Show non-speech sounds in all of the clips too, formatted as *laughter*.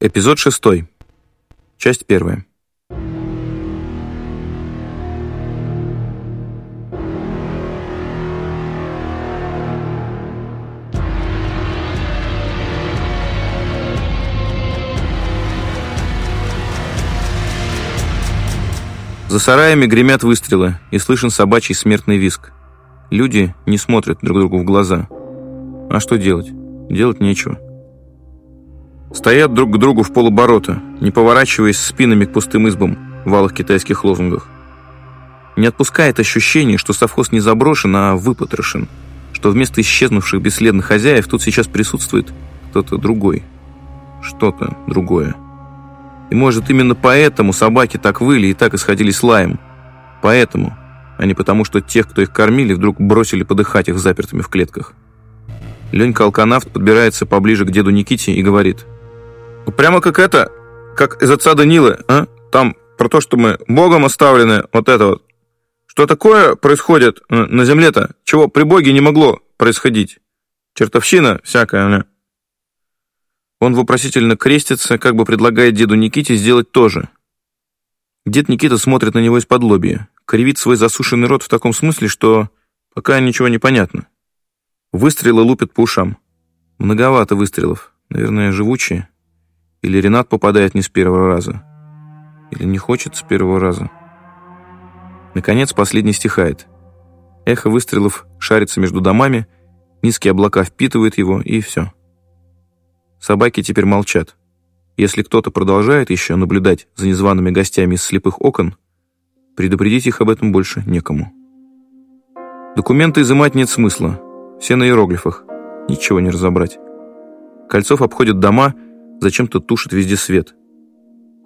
Эпизод шестой. Часть первая. За сараями гремят выстрелы, и слышен собачий смертный виск. Люди не смотрят друг другу в глаза. А что делать? Делать нечего. Стоят друг к другу в полоборота, не поворачиваясь спинами к пустым избам в алых китайских лозунгах. Не отпускает ощущение, что совхоз не заброшен, а выпотрошен, что вместо исчезнувших бесследных хозяев тут сейчас присутствует кто-то другой. Что-то другое. И может именно поэтому собаки так выли и так исходились лаем. Поэтому, а не потому, что тех, кто их кормили, вдруг бросили подыхать их запертыми в клетках. Ленька Алканавт подбирается поближе к деду Никите и говорит. «Прямо как это, как из отца Данилы, а? Там про то, что мы Богом оставлены, вот это вот. Что такое происходит э, на земле-то, чего при Боге не могло происходить? Чертовщина всякая, она». Он вопросительно крестится, как бы предлагает деду Никите сделать то же. Дед Никита смотрит на него из-под лобья, кривит свой засушенный рот в таком смысле, что пока ничего не понятно. Выстрелы лупят по ушам. Многовато выстрелов, наверное, живучие. Или Ренат попадает не с первого раза. Или не хочет с первого раза. Наконец, последний стихает. Эхо выстрелов шарится между домами, низкие облака впитывают его, и все. Собаки теперь молчат. Если кто-то продолжает еще наблюдать за незваными гостями из слепых окон, предупредить их об этом больше некому. Документы изымать нет смысла. Все на иероглифах. Ничего не разобрать. Кольцов обходит дома, зачем-то тушит везде свет.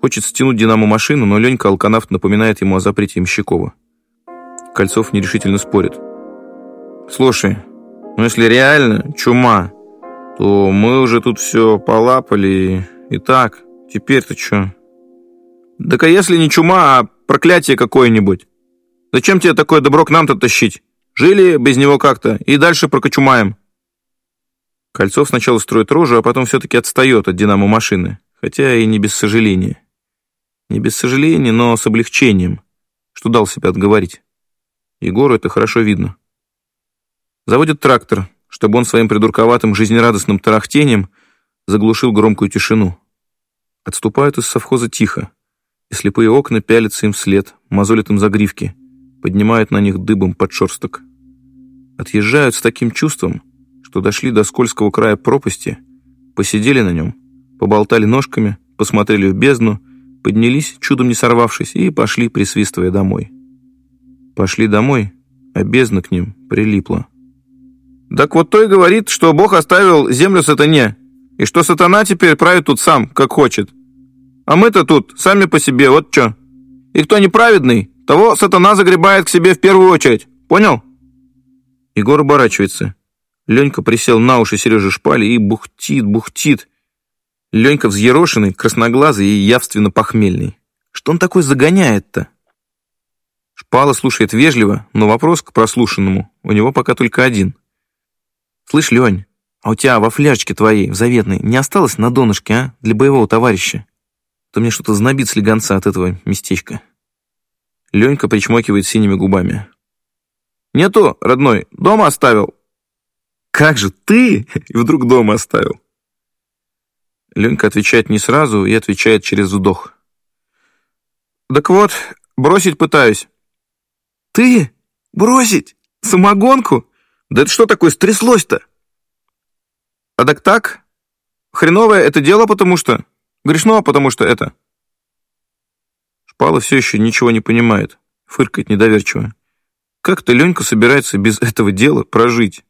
Хочет стянуть динамо-машину, но Ленька Алканавт напоминает ему о запрете Имщикова. Кольцов нерешительно спорит. «Слушай, ну если реально чума, то мы уже тут все полапали. И так, теперь-то что? Так а если не чума, а проклятие какое-нибудь? Зачем тебе такое добро к нам-то тащить? Жили без него как-то и дальше прокочумаем. Кольцов сначала строит рожу, а потом все-таки отстает от динамо-машины, хотя и не без сожаления. Не без сожаления, но с облегчением, что дал себя отговорить. Егору это хорошо видно. Заводит трактор, чтобы он своим придурковатым жизнерадостным тарахтением заглушил громкую тишину. Отступают из совхоза тихо, и слепые окна пялятся им вслед, мозолят им загривки, поднимают на них дыбом подшерсток. Отъезжают с таким чувством, что дошли до скользкого края пропасти, посидели на нем, поболтали ножками, посмотрели в бездну, поднялись, чудом не сорвавшись, и пошли, присвистывая домой. Пошли домой, а бездна к ним прилипла. Так вот то и говорит, что Бог оставил землю сатане, и что сатана теперь правит тут сам, как хочет. А мы-то тут сами по себе, вот что. И кто неправедный, того сатана загребает к себе в первую очередь. Понял? Егор оборачивается. Ленька присел на уши Сережи Шпали и бухтит, бухтит. Ленька взъерошенный, красноглазый и явственно похмельный. Что он такой загоняет-то? Шпала слушает вежливо, но вопрос к прослушанному у него пока только один. «Слышь, Лень, а у тебя во фляжечке твоей, в заветной, не осталось на донышке, а? Для боевого товарища? То мне что-то знобит слегонца от этого местечка». Ленька причмокивает синими губами. «Нету, родной, дома оставил». «Как же ты?» И *laughs* вдруг дома оставил. Ленька отвечает не сразу и отвечает через вдох. «Так вот, бросить пытаюсь». «Ты? Бросить? Самогонку?» Да это что такое стряслось-то? А так так? Хреновое это дело, потому что... Грешно, потому что это... Шпала все еще ничего не понимает, фыркает недоверчиво. Как-то Ленька собирается без этого дела прожить.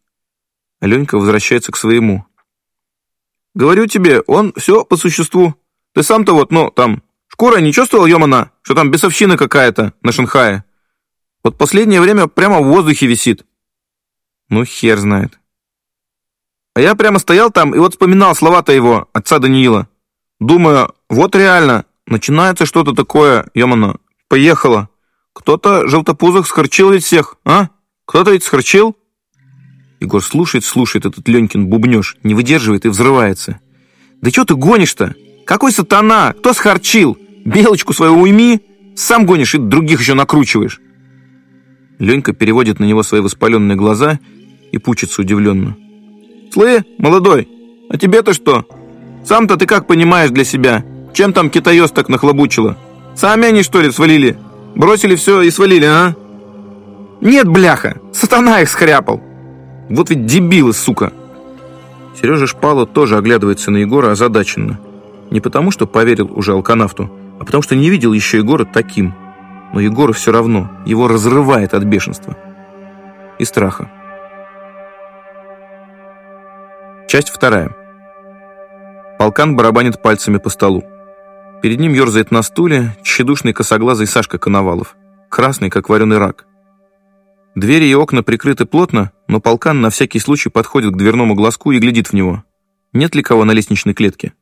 Ленька возвращается к своему. Говорю тебе, он все по существу. Ты сам-то вот, ну, там, шкура не чувствовал, Йомана, что там бесовщина какая-то на Шанхае? Вот последнее время прямо в воздухе висит. Ну, хер знает. А я прямо стоял там и вот вспоминал слова-то его, отца Даниила. Думаю, вот реально, начинается что-то такое, ёмано, поехало. Кто-то желтопузых схорчил ведь всех, а? Кто-то ведь схорчил? Егор слушает, слушает этот Ленькин бубнёж, не выдерживает и взрывается. Да что ты гонишь-то? Какой сатана? Кто схарчил? Белочку свою уйми, сам гонишь и других еще накручиваешь. Ленька переводит на него свои воспаленные глаза и пучится удивленно. «Слы, молодой, а тебе-то что? Сам-то ты как понимаешь для себя? Чем там китаёс так нахлобучило? Сами они, что ли, свалили? Бросили все и свалили, а?» «Нет, бляха, сатана их скряпал!» «Вот ведь дебилы, сука!» Сережа Шпала тоже оглядывается на Егора озадаченно. Не потому, что поверил уже алканавту, а потому, что не видел еще Егора таким. Но Егору все равно, его разрывает от бешенства и страха. Часть вторая. Полкан барабанит пальцами по столу. Перед ним ерзает на стуле тщедушный косоглазый Сашка Коновалов, красный, как вареный рак. Двери и окна прикрыты плотно, но полкан на всякий случай подходит к дверному глазку и глядит в него. Нет ли кого на лестничной клетке?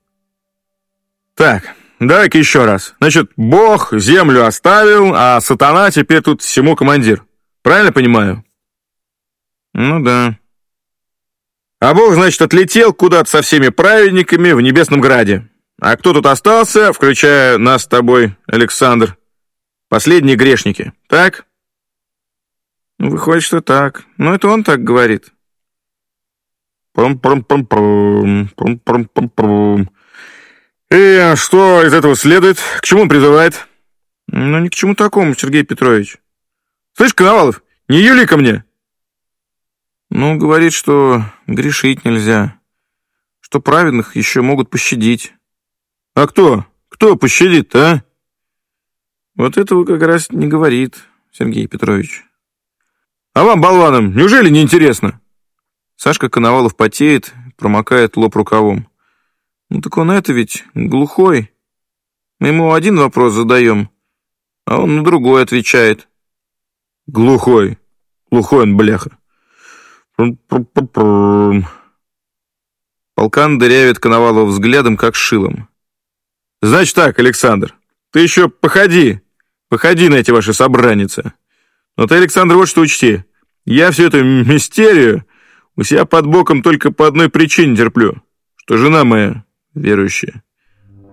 «Так, дай-ка еще раз. Значит, Бог землю оставил, а сатана теперь тут всему командир. Правильно понимаю?» «Ну да». «А Бог, значит, отлетел куда-то со всеми праведниками в Небесном Граде. А кто тут остался, включая нас с тобой, Александр? Последние грешники, так?» Выходит, что так. Но это он так говорит. Пам-пам-пам-пам, пам-пам-пам-пам. И что из этого следует? К чему он призывает? Ну, ни к чему такому, Сергей Петрович. Слышь, Коновалов, не юли ко мне. Ну, говорит, что грешить нельзя, что праведных еще могут пощадить. А кто? Кто пощадит а? Вот этого как раз не говорит Сергей Петрович. А вам, болванам, неужели не интересно? Сашка Коновалов потеет, промокает лоб рукавом. Ну так он это ведь глухой. Мы ему один вопрос задаем, а он на другой отвечает. Глухой. Глухой он, бляха. Полкан дырявит Коновалова взглядом, как шилом. Значит так, Александр, ты еще походи, походи на эти ваши собраницы. Но ты, Александр, вот что учти. Я всю эту мистерию у себя под боком только по одной причине терплю, что жена моя верующая.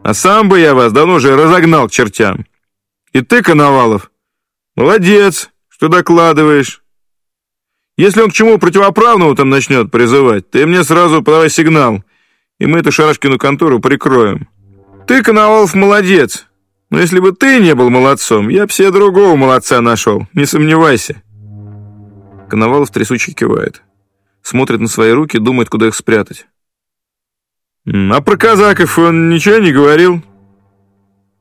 А сам бы я вас давно уже разогнал к чертям. И ты, Коновалов, молодец, что докладываешь. Если он к чему противоправному там начнет призывать, ты мне сразу подавай сигнал, и мы эту Шарашкину контору прикроем. Ты, Коновалов, молодец, но если бы ты не был молодцом, я бы себе другого молодца нашел, не сомневайся». Коновалов трясучий кивает. Смотрит на свои руки, думает, куда их спрятать. «А про казаков он ничего не говорил?»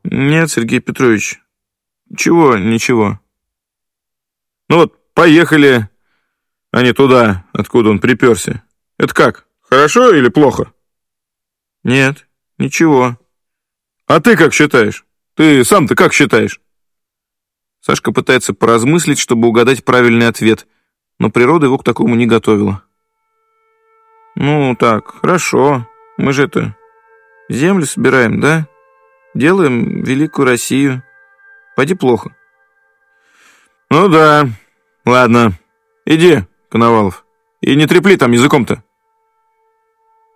«Нет, Сергей Петрович. Чего, ничего». «Ну вот, поехали, а не туда, откуда он приперся. Это как, хорошо или плохо?» «Нет, ничего». «А ты как считаешь?» Ты сам-то как считаешь?» Сашка пытается поразмыслить, чтобы угадать правильный ответ, но природа его к такому не готовила. «Ну, так, хорошо. Мы же это... Землю собираем, да? Делаем великую Россию. Пойди плохо». «Ну да. Ладно. Иди, Коновалов. И не трепли там языком-то».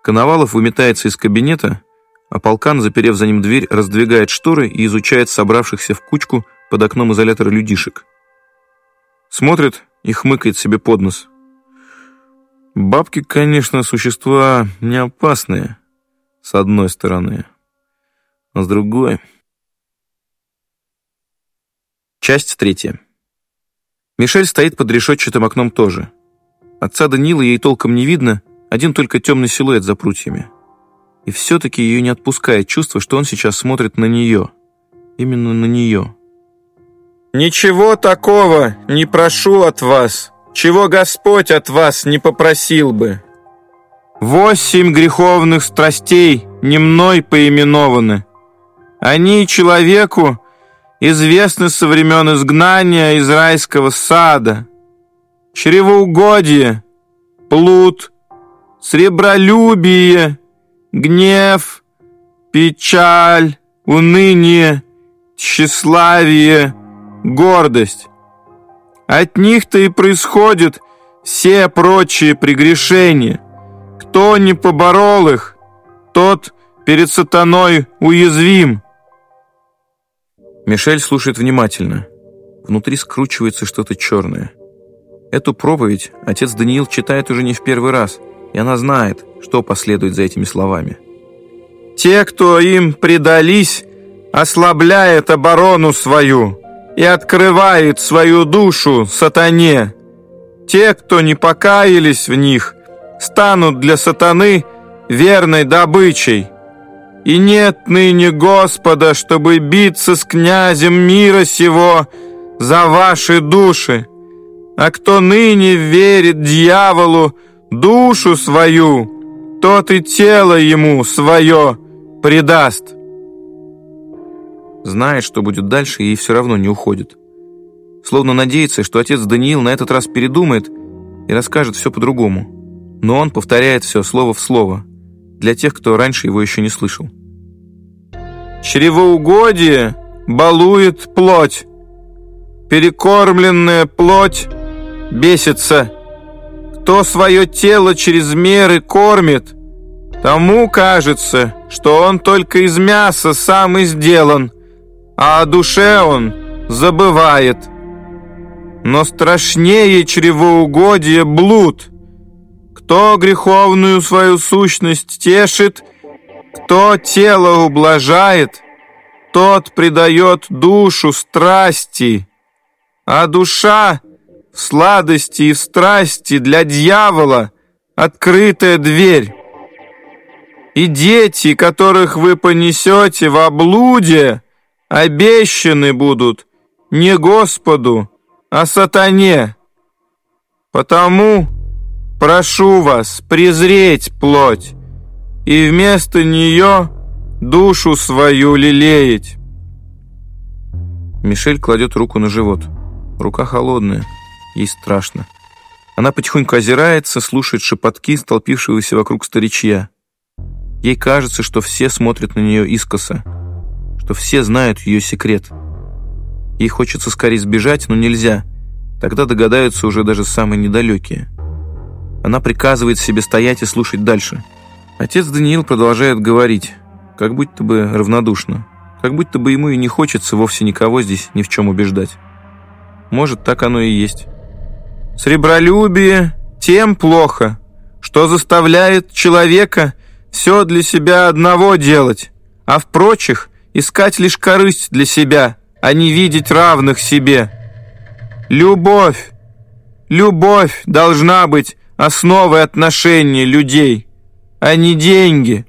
Коновалов выметается из кабинета, а полкан, заперев за ним дверь, раздвигает шторы и изучает собравшихся в кучку под окном изолятора людишек. Смотрит и хмыкает себе под нос. Бабки, конечно, существа не опасные, с одной стороны, а с другой... Часть третья. Мишель стоит под решетчатым окном тоже. Отца Данила ей толком не видно, один только темный силуэт за прутьями. И все-таки ее не отпускает чувство, что он сейчас смотрит на нее. Именно на нее. «Ничего такого не прошу от вас, чего Господь от вас не попросил бы. Восемь греховных страстей не мной поименованы. Они человеку известны со времен изгнания из райского сада. Чревоугодие, плут, сребролюбие, гнев, печаль, уныние, тщеславие, гордость. От них-то и происходят все прочие прегрешения. Кто не поборол их, тот перед сатаной уязвим. Мишель слушает внимательно. Внутри скручивается что-то черное. Эту проповедь отец Даниил читает уже не в первый раз, и она знает, что последует за этими словами. «Те, кто им предались, ослабляет оборону свою и открывает свою душу сатане. Те, кто не покаялись в них, станут для сатаны верной добычей. И нет ныне Господа, чтобы биться с князем мира сего за ваши души. А кто ныне верит дьяволу душу свою, тот и тело ему свое предаст. Знает, что будет дальше, и все равно не уходит. Словно надеется, что отец Даниил на этот раз передумает и расскажет все по-другому. Но он повторяет все слово в слово, для тех, кто раньше его еще не слышал. «Чревоугодие балует плоть, перекормленная плоть бесится. Кто свое тело через меры кормит, тому кажется, что он только из мяса сам и сделан, а о душе он забывает. Но страшнее чревоугодие блуд. Кто греховную свою сущность тешит, кто тело ублажает, тот предает душу страсти, а душа сладости и страсти для дьявола открытая дверь. И дети, которых вы понесете в облуде, обещаны будут не Господу, а сатане. Потому прошу вас презреть плоть и вместо нее душу свою лелеять. Мишель кладет руку на живот. Рука холодная, ей страшно. Она потихоньку озирается, слушает шепотки столпившегося вокруг старичья. Ей кажется, что все смотрят на нее искоса что все знают ее секрет. Ей хочется скорее сбежать, но нельзя. Тогда догадаются уже даже самые недалекие. Она приказывает себе стоять и слушать дальше. Отец Даниил продолжает говорить, как будто бы равнодушно, как будто бы ему и не хочется вовсе никого здесь ни в чем убеждать. Может, так оно и есть. Сребролюбие тем плохо, что заставляет человека все для себя одного делать, а в прочих искать лишь корысть для себя, а не видеть равных себе. Любовь, любовь должна быть основой отношений людей, а не деньги.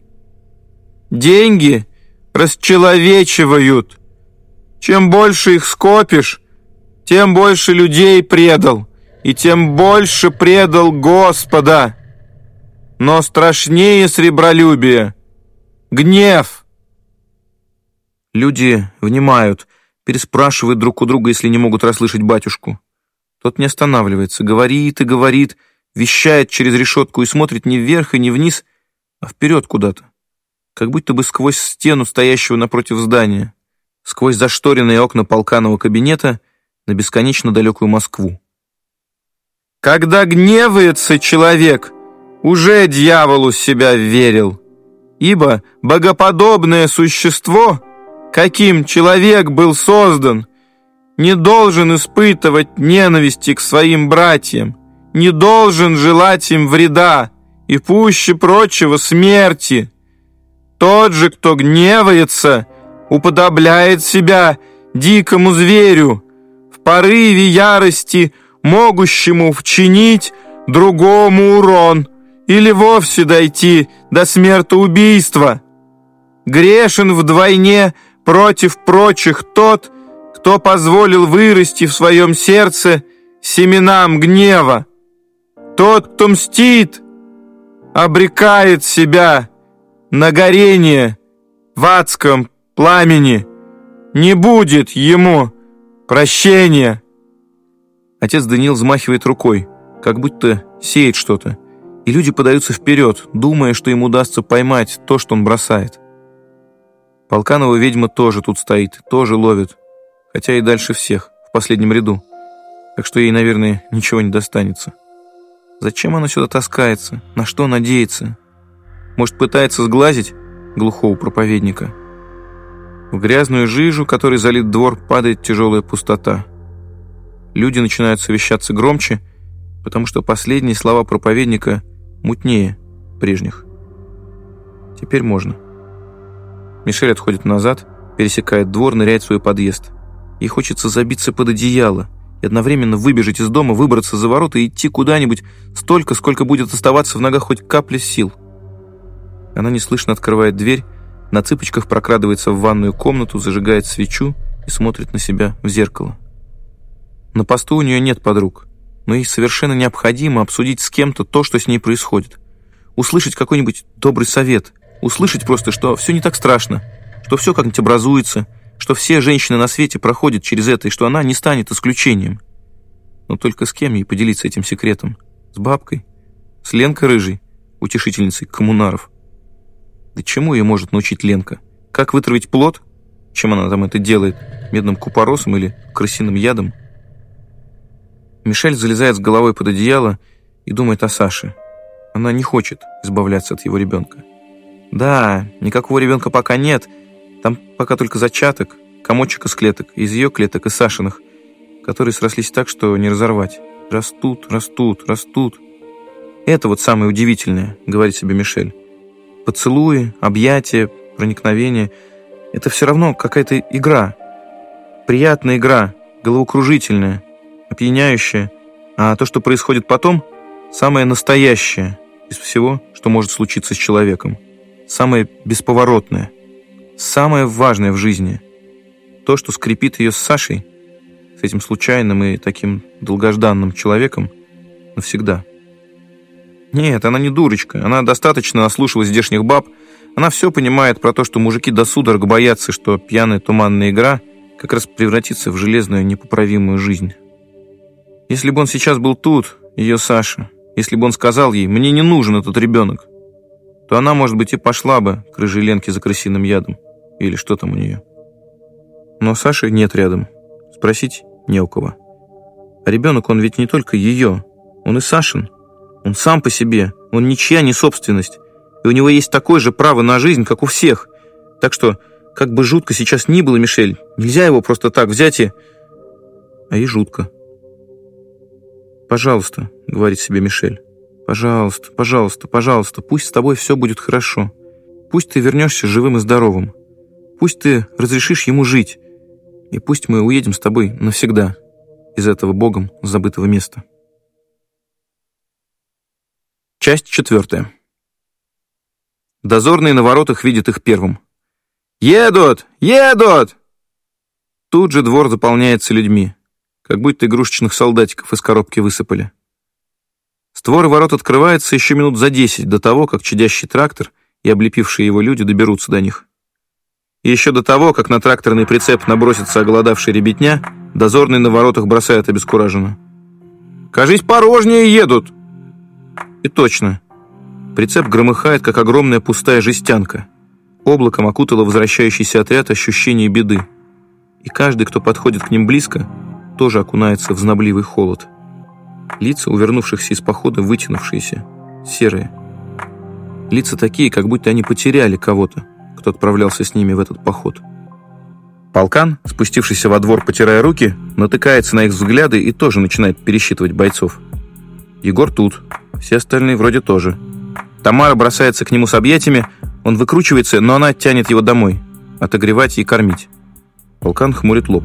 Деньги расчеловечивают. Чем больше их скопишь, тем больше людей предал, и тем больше предал Господа. Но страшнее сребролюбие — гнев — Люди внимают, переспрашивают друг у друга, если не могут расслышать батюшку. Тот не останавливается, говорит и говорит, вещает через решетку и смотрит не вверх и не вниз, а вперед куда-то. Как будто бы сквозь стену, стоящего напротив здания, сквозь зашторенные окна полканого кабинета на бесконечно далекую Москву. Когда гневается человек, уже дьяволу себя верил, ибо богоподобное существо — каким человек был создан, не должен испытывать ненависти к своим братьям, не должен желать им вреда и пуще прочего смерти. Тот же, кто гневается, уподобляет себя дикому зверю, в порыве ярости, могущему вчинить другому урон или вовсе дойти до смертоубийства. Грешен вдвойне против прочих тот, кто позволил вырасти в своем сердце семенам гнева. Тот, кто мстит, обрекает себя на горение в адском пламени. Не будет ему прощения. Отец Даниил взмахивает рукой, как будто сеет что-то, и люди подаются вперед, думая, что им удастся поймать то, что он бросает. Полканова ведьма тоже тут стоит, тоже ловит. Хотя и дальше всех, в последнем ряду. Так что ей, наверное, ничего не достанется. Зачем она сюда таскается? На что надеется? Может, пытается сглазить? глухого проповедника. В грязную жижу, которой залит двор, падает тяжелая пустота. Люди начинают совещаться громче, потому что последние слова проповедника мутнее прежних. Теперь можно. Мишель отходит назад, пересекает двор, ныряет в свой подъезд. Ей хочется забиться под одеяло и одновременно выбежать из дома, выбраться за ворота и идти куда-нибудь столько, сколько будет оставаться в ногах хоть капля сил. Она неслышно открывает дверь, на цыпочках прокрадывается в ванную комнату, зажигает свечу и смотрит на себя в зеркало. На посту у нее нет подруг, но ей совершенно необходимо обсудить с кем-то то, что с ней происходит. Услышать какой-нибудь добрый совет, услышать просто, что все не так страшно, что все как-нибудь образуется, что все женщины на свете проходят через это, и что она не станет исключением. Но только с кем ей поделиться этим секретом? С бабкой? С Ленкой Рыжей, утешительницей коммунаров? Да чему ее может научить Ленка? Как вытравить плод? Чем она там это делает? Медным купоросом или крысиным ядом? Мишель залезает с головой под одеяло и думает о Саше. Она не хочет избавляться от его ребенка. Да, никакого ребенка пока нет. Там пока только зачаток, комочек из клеток, из ее клеток и Сашиных, которые срослись так, что не разорвать. Растут, растут, растут. Это вот самое удивительное, говорит себе Мишель. Поцелуи, объятия, проникновение — это все равно какая-то игра. Приятная игра, головокружительная, опьяняющая. А то, что происходит потом, самое настоящее из всего, что может случиться с человеком. Самое бесповоротное, самое важное в жизни. То, что скрепит ее с Сашей, с этим случайным и таким долгожданным человеком навсегда. Нет, она не дурочка. Она достаточно наслушалась здешних баб. Она все понимает про то, что мужики до судорог боятся, что пьяная туманная игра как раз превратится в железную непоправимую жизнь. Если бы он сейчас был тут, ее Саша, если бы он сказал ей «мне не нужен этот ребенок», то она, может быть, и пошла бы к рыжей за крысиным ядом. Или что там у нее. Но Саши нет рядом. Спросить не у кого. А ребенок, он ведь не только ее. Он и Сашин. Он сам по себе, он ничья не собственность, и у него есть такое же право на жизнь, как у всех. Так что, как бы жутко сейчас ни было, Мишель, нельзя его просто так взять и... А и жутко. «Пожалуйста», — говорит себе Мишель, «пожалуйста, пожалуйста, пожалуйста, пусть с тобой все будет хорошо. Пусть ты вернешься живым и здоровым. Пусть ты разрешишь ему жить. И пусть мы уедем с тобой навсегда из этого Богом забытого места». Часть четвертая. Дозорные на воротах видят их первым. «Едут! Едут!» Тут же двор заполняется людьми, как будто игрушечных солдатиков из коробки высыпали. Створы ворот открываются еще минут за десять до того, как чадящий трактор и облепившие его люди доберутся до них. И еще до того, как на тракторный прицеп набросится оголодавшая ребятня, дозорные на воротах бросают обескураженно. «Кажись, порожнее едут!» И точно. Прицеп громыхает, как огромная пустая жестянка. Облаком окутало возвращающийся отряд ощущение беды. И каждый, кто подходит к ним близко, тоже окунается в знобливый холод. Лица увернувшихся из похода вытянувшиеся, серые. Лица такие, как будто они потеряли кого-то, кто отправлялся с ними в этот поход. Полкан, спустившийся во двор, потирая руки, натыкается на их взгляды и тоже начинает пересчитывать бойцов. Егор тут, все остальные вроде тоже. Тамара бросается к нему с объятиями, он выкручивается, но она тянет его домой, отогревать и кормить. Полкан хмурит лоб.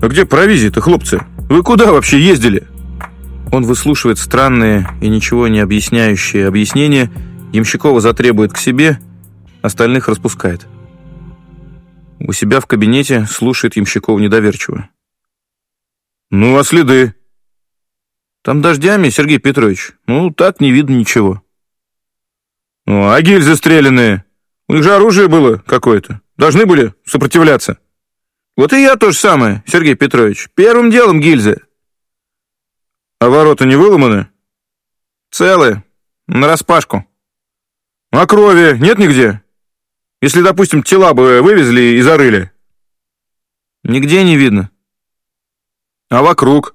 «А где провизия-то, хлопцы? Вы куда вообще ездили?» Он выслушивает странные и ничего не объясняющие объяснения, Ямщикова затребует к себе, остальных распускает. У себя в кабинете слушает Ямщиков недоверчиво. «Ну, а следы?» Там дождями, Сергей Петрович. Ну, так не видно ничего. Ну, а гильзы стрелянные? У них же оружие было какое-то. Должны были сопротивляться. Вот и я то же самое, Сергей Петрович. Первым делом гильзы. А ворота не выломаны? Целые, нараспашку. А крови нет нигде? Если, допустим, тела бы вывезли и зарыли. Нигде не видно. А вокруг?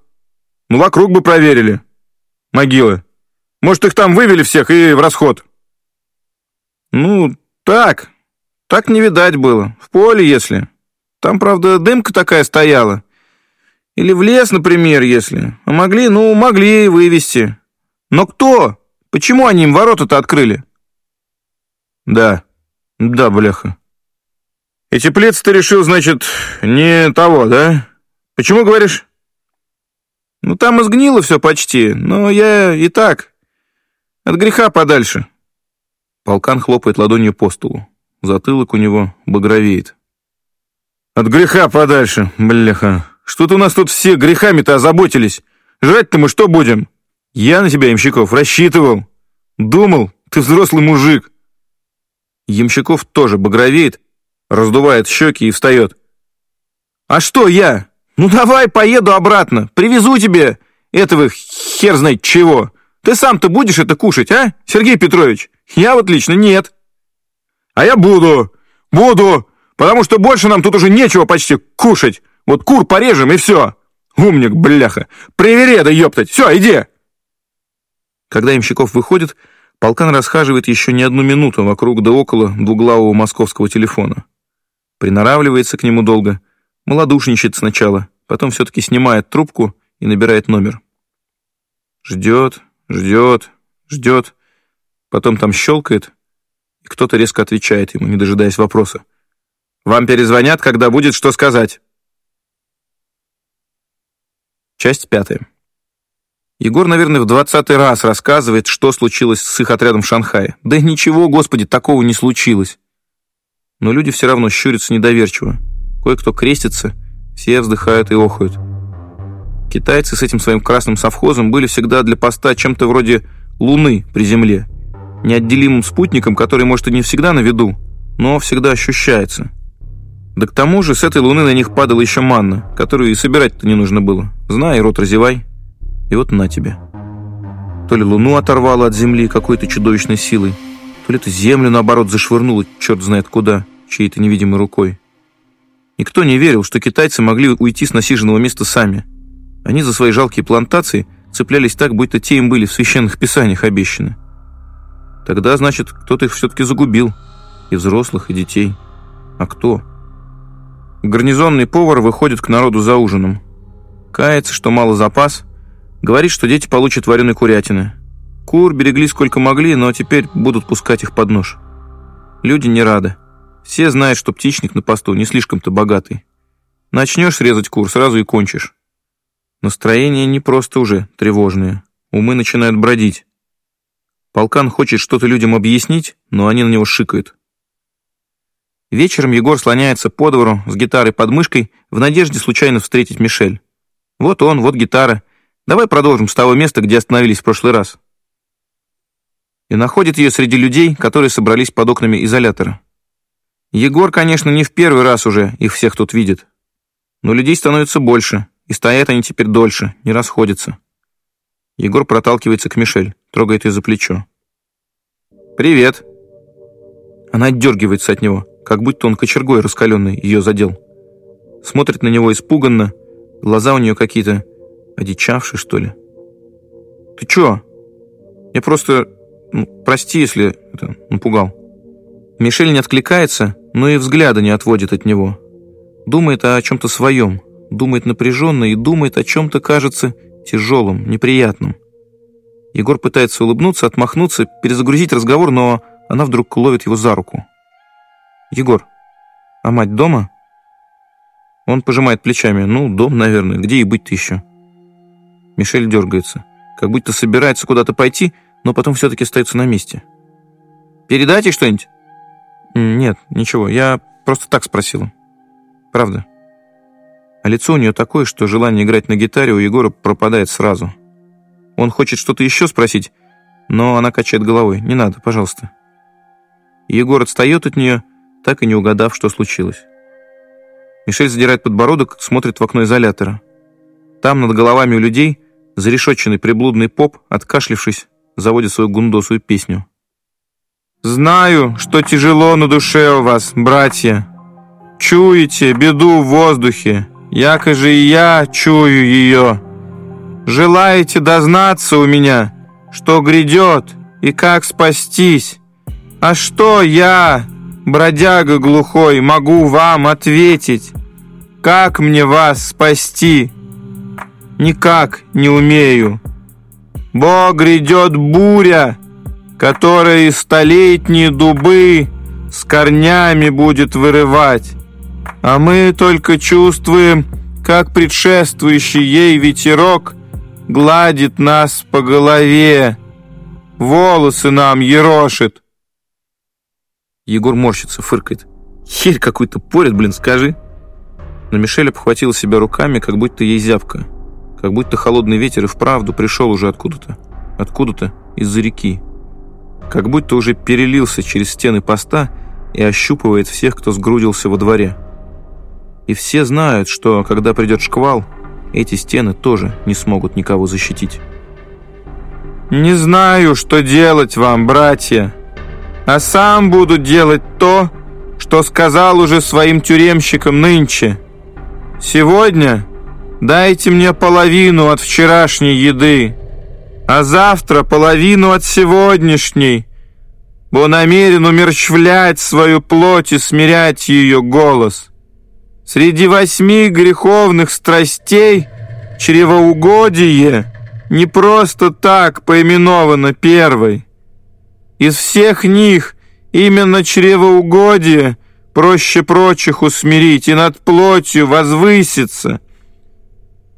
Ну, вокруг бы проверили. Могилы. Может, их там вывели всех и в расход. Ну, так, Так не видать было. В поле, если. Там, правда, дымка такая стояла. Или в лес, например, если. А могли, ну, могли вывести. Но кто? Почему они им ворота-то открыли? Да, да, бляха. И теплец ты решил, значит, не того, да? Почему говоришь? Ну, там изгнило все почти, но я и так. От греха подальше. Полкан хлопает ладонью по столу. Затылок у него багровеет. От греха подальше, бляха. Что-то у нас тут все грехами-то озаботились. Жрать-то мы что будем? Я на тебя, Ямщиков, рассчитывал. Думал, ты взрослый мужик. Ямщиков тоже багровеет, раздувает щеки и встает. «А что я? Ну давай поеду обратно, привезу тебе этого хер знает чего. Ты сам-то будешь это кушать, а, Сергей Петрович? Я вот лично нет». «А я буду, буду, потому что больше нам тут уже нечего почти кушать. Вот кур порежем и все. Умник, бляха. Привереда, ёптать. Все, иди!» Когда Ямщиков выходит, полкан расхаживает еще не одну минуту вокруг да около двуглавого московского телефона. Приноравливается к нему долго, малодушничает сначала, потом все-таки снимает трубку и набирает номер. Ждет, ждет, ждет, потом там щелкает, и кто-то резко отвечает ему, не дожидаясь вопроса. «Вам перезвонят, когда будет что сказать». Часть пятая. Егор, наверное, в двадцатый раз рассказывает, что случилось с их отрядом в Шанхае. Да ничего, господи, такого не случилось. Но люди все равно щурятся недоверчиво. Кое-кто крестится, все вздыхают и охают. Китайцы с этим своим красным совхозом были всегда для поста чем-то вроде луны при земле. Неотделимым спутником, который, может, и не всегда на виду, но всегда ощущается. Да к тому же с этой луны на них падала еще манна, которую и собирать-то не нужно было. Знай, рот разевай. И вот на тебе. То ли луну оторвало от земли какой-то чудовищной силой, то ли это землю, наоборот, зашвырнуло черт знает куда, чьей-то невидимой рукой. Никто не верил, что китайцы могли уйти с насиженного места сами. Они за свои жалкие плантации цеплялись так, будто те им были в священных писаниях обещаны. Тогда, значит, кто-то их все-таки загубил. И взрослых, и детей. А кто? Гарнизонный повар выходит к народу за ужином. Кается, что мало запас. Говорит, что дети получат вареной курятины. Кур берегли сколько могли, но теперь будут пускать их под нож. Люди не рады. Все знают, что птичник на посту не слишком-то богатый. Начнешь срезать кур, сразу и кончишь. Настроение не просто уже тревожное. Умы начинают бродить. Полкан хочет что-то людям объяснить, но они на него шикают. Вечером Егор слоняется по двору с гитарой под мышкой в надежде случайно встретить Мишель. Вот он, вот гитара. Давай продолжим с того места, где остановились в прошлый раз. И находит ее среди людей, которые собрались под окнами изолятора. Егор, конечно, не в первый раз уже их всех тут видит. Но людей становится больше, и стоят они теперь дольше, не расходятся. Егор проталкивается к Мишель, трогает ее за плечо. «Привет!» Она отдергивается от него, как будто он кочергой раскаленный ее задел. Смотрит на него испуганно, глаза у нее какие-то одичавшие, что ли. «Ты чё? Я просто... Ну, прости, если это напугал». Мишель не откликается, но и взгляда не отводит от него. Думает о чем-то своем, думает напряженно и думает о чем-то, кажется, тяжелом, неприятном. Егор пытается улыбнуться, отмахнуться, перезагрузить разговор, но она вдруг ловит его за руку. «Егор, а мать дома?» Он пожимает плечами. «Ну, дом, наверное. Где и быть-то еще?» Мишель дергается, как будто собирается куда-то пойти, но потом все-таки остается на месте. «Передайте что-нибудь?» «Нет, ничего, я просто так спросила. Правда». А лицо у нее такое, что желание играть на гитаре у Егора пропадает сразу. Он хочет что-то еще спросить, но она качает головой. «Не надо, пожалуйста». Егор отстает от нее, так и не угадав, что случилось. Мишель задирает подбородок, смотрит в окно изолятора. Там, над головами у людей, зарешетченный приблудный поп, откашлившись, заводит свою гундосую песню. Знаю, что тяжело на душе у вас, братья. Чуете беду в воздухе, яко же и я чую ее. Желаете дознаться у меня, что грядет и как спастись? А что я, бродяга глухой, могу вам ответить? Как мне вас спасти? Никак не умею. Бог грядет буря, которая столетние дубы с корнями будет вырывать. А мы только чувствуем, как предшествующий ей ветерок гладит нас по голове, волосы нам ерошит. Егор морщится, фыркает. Херь какую-то порят, блин, скажи. Но Мишель обхватила себя руками, как будто ей зябко. Как будто холодный ветер и вправду пришел уже откуда-то. Откуда-то из-за реки. Как будто уже перелился через стены поста и ощупывает всех, кто сгрудился во дворе. И все знают, что, когда придет шквал, эти стены тоже не смогут никого защитить. «Не знаю, что делать вам, братья», а сам буду делать то, что сказал уже своим тюремщикам нынче. Сегодня дайте мне половину от вчерашней еды, а завтра половину от сегодняшней, бо намерен умерщвлять свою плоть и смирять ее голос. Среди восьми греховных страстей чревоугодие не просто так поименовано первой. Из всех них именно чревоугодие проще прочих усмирить и над плотью возвыситься.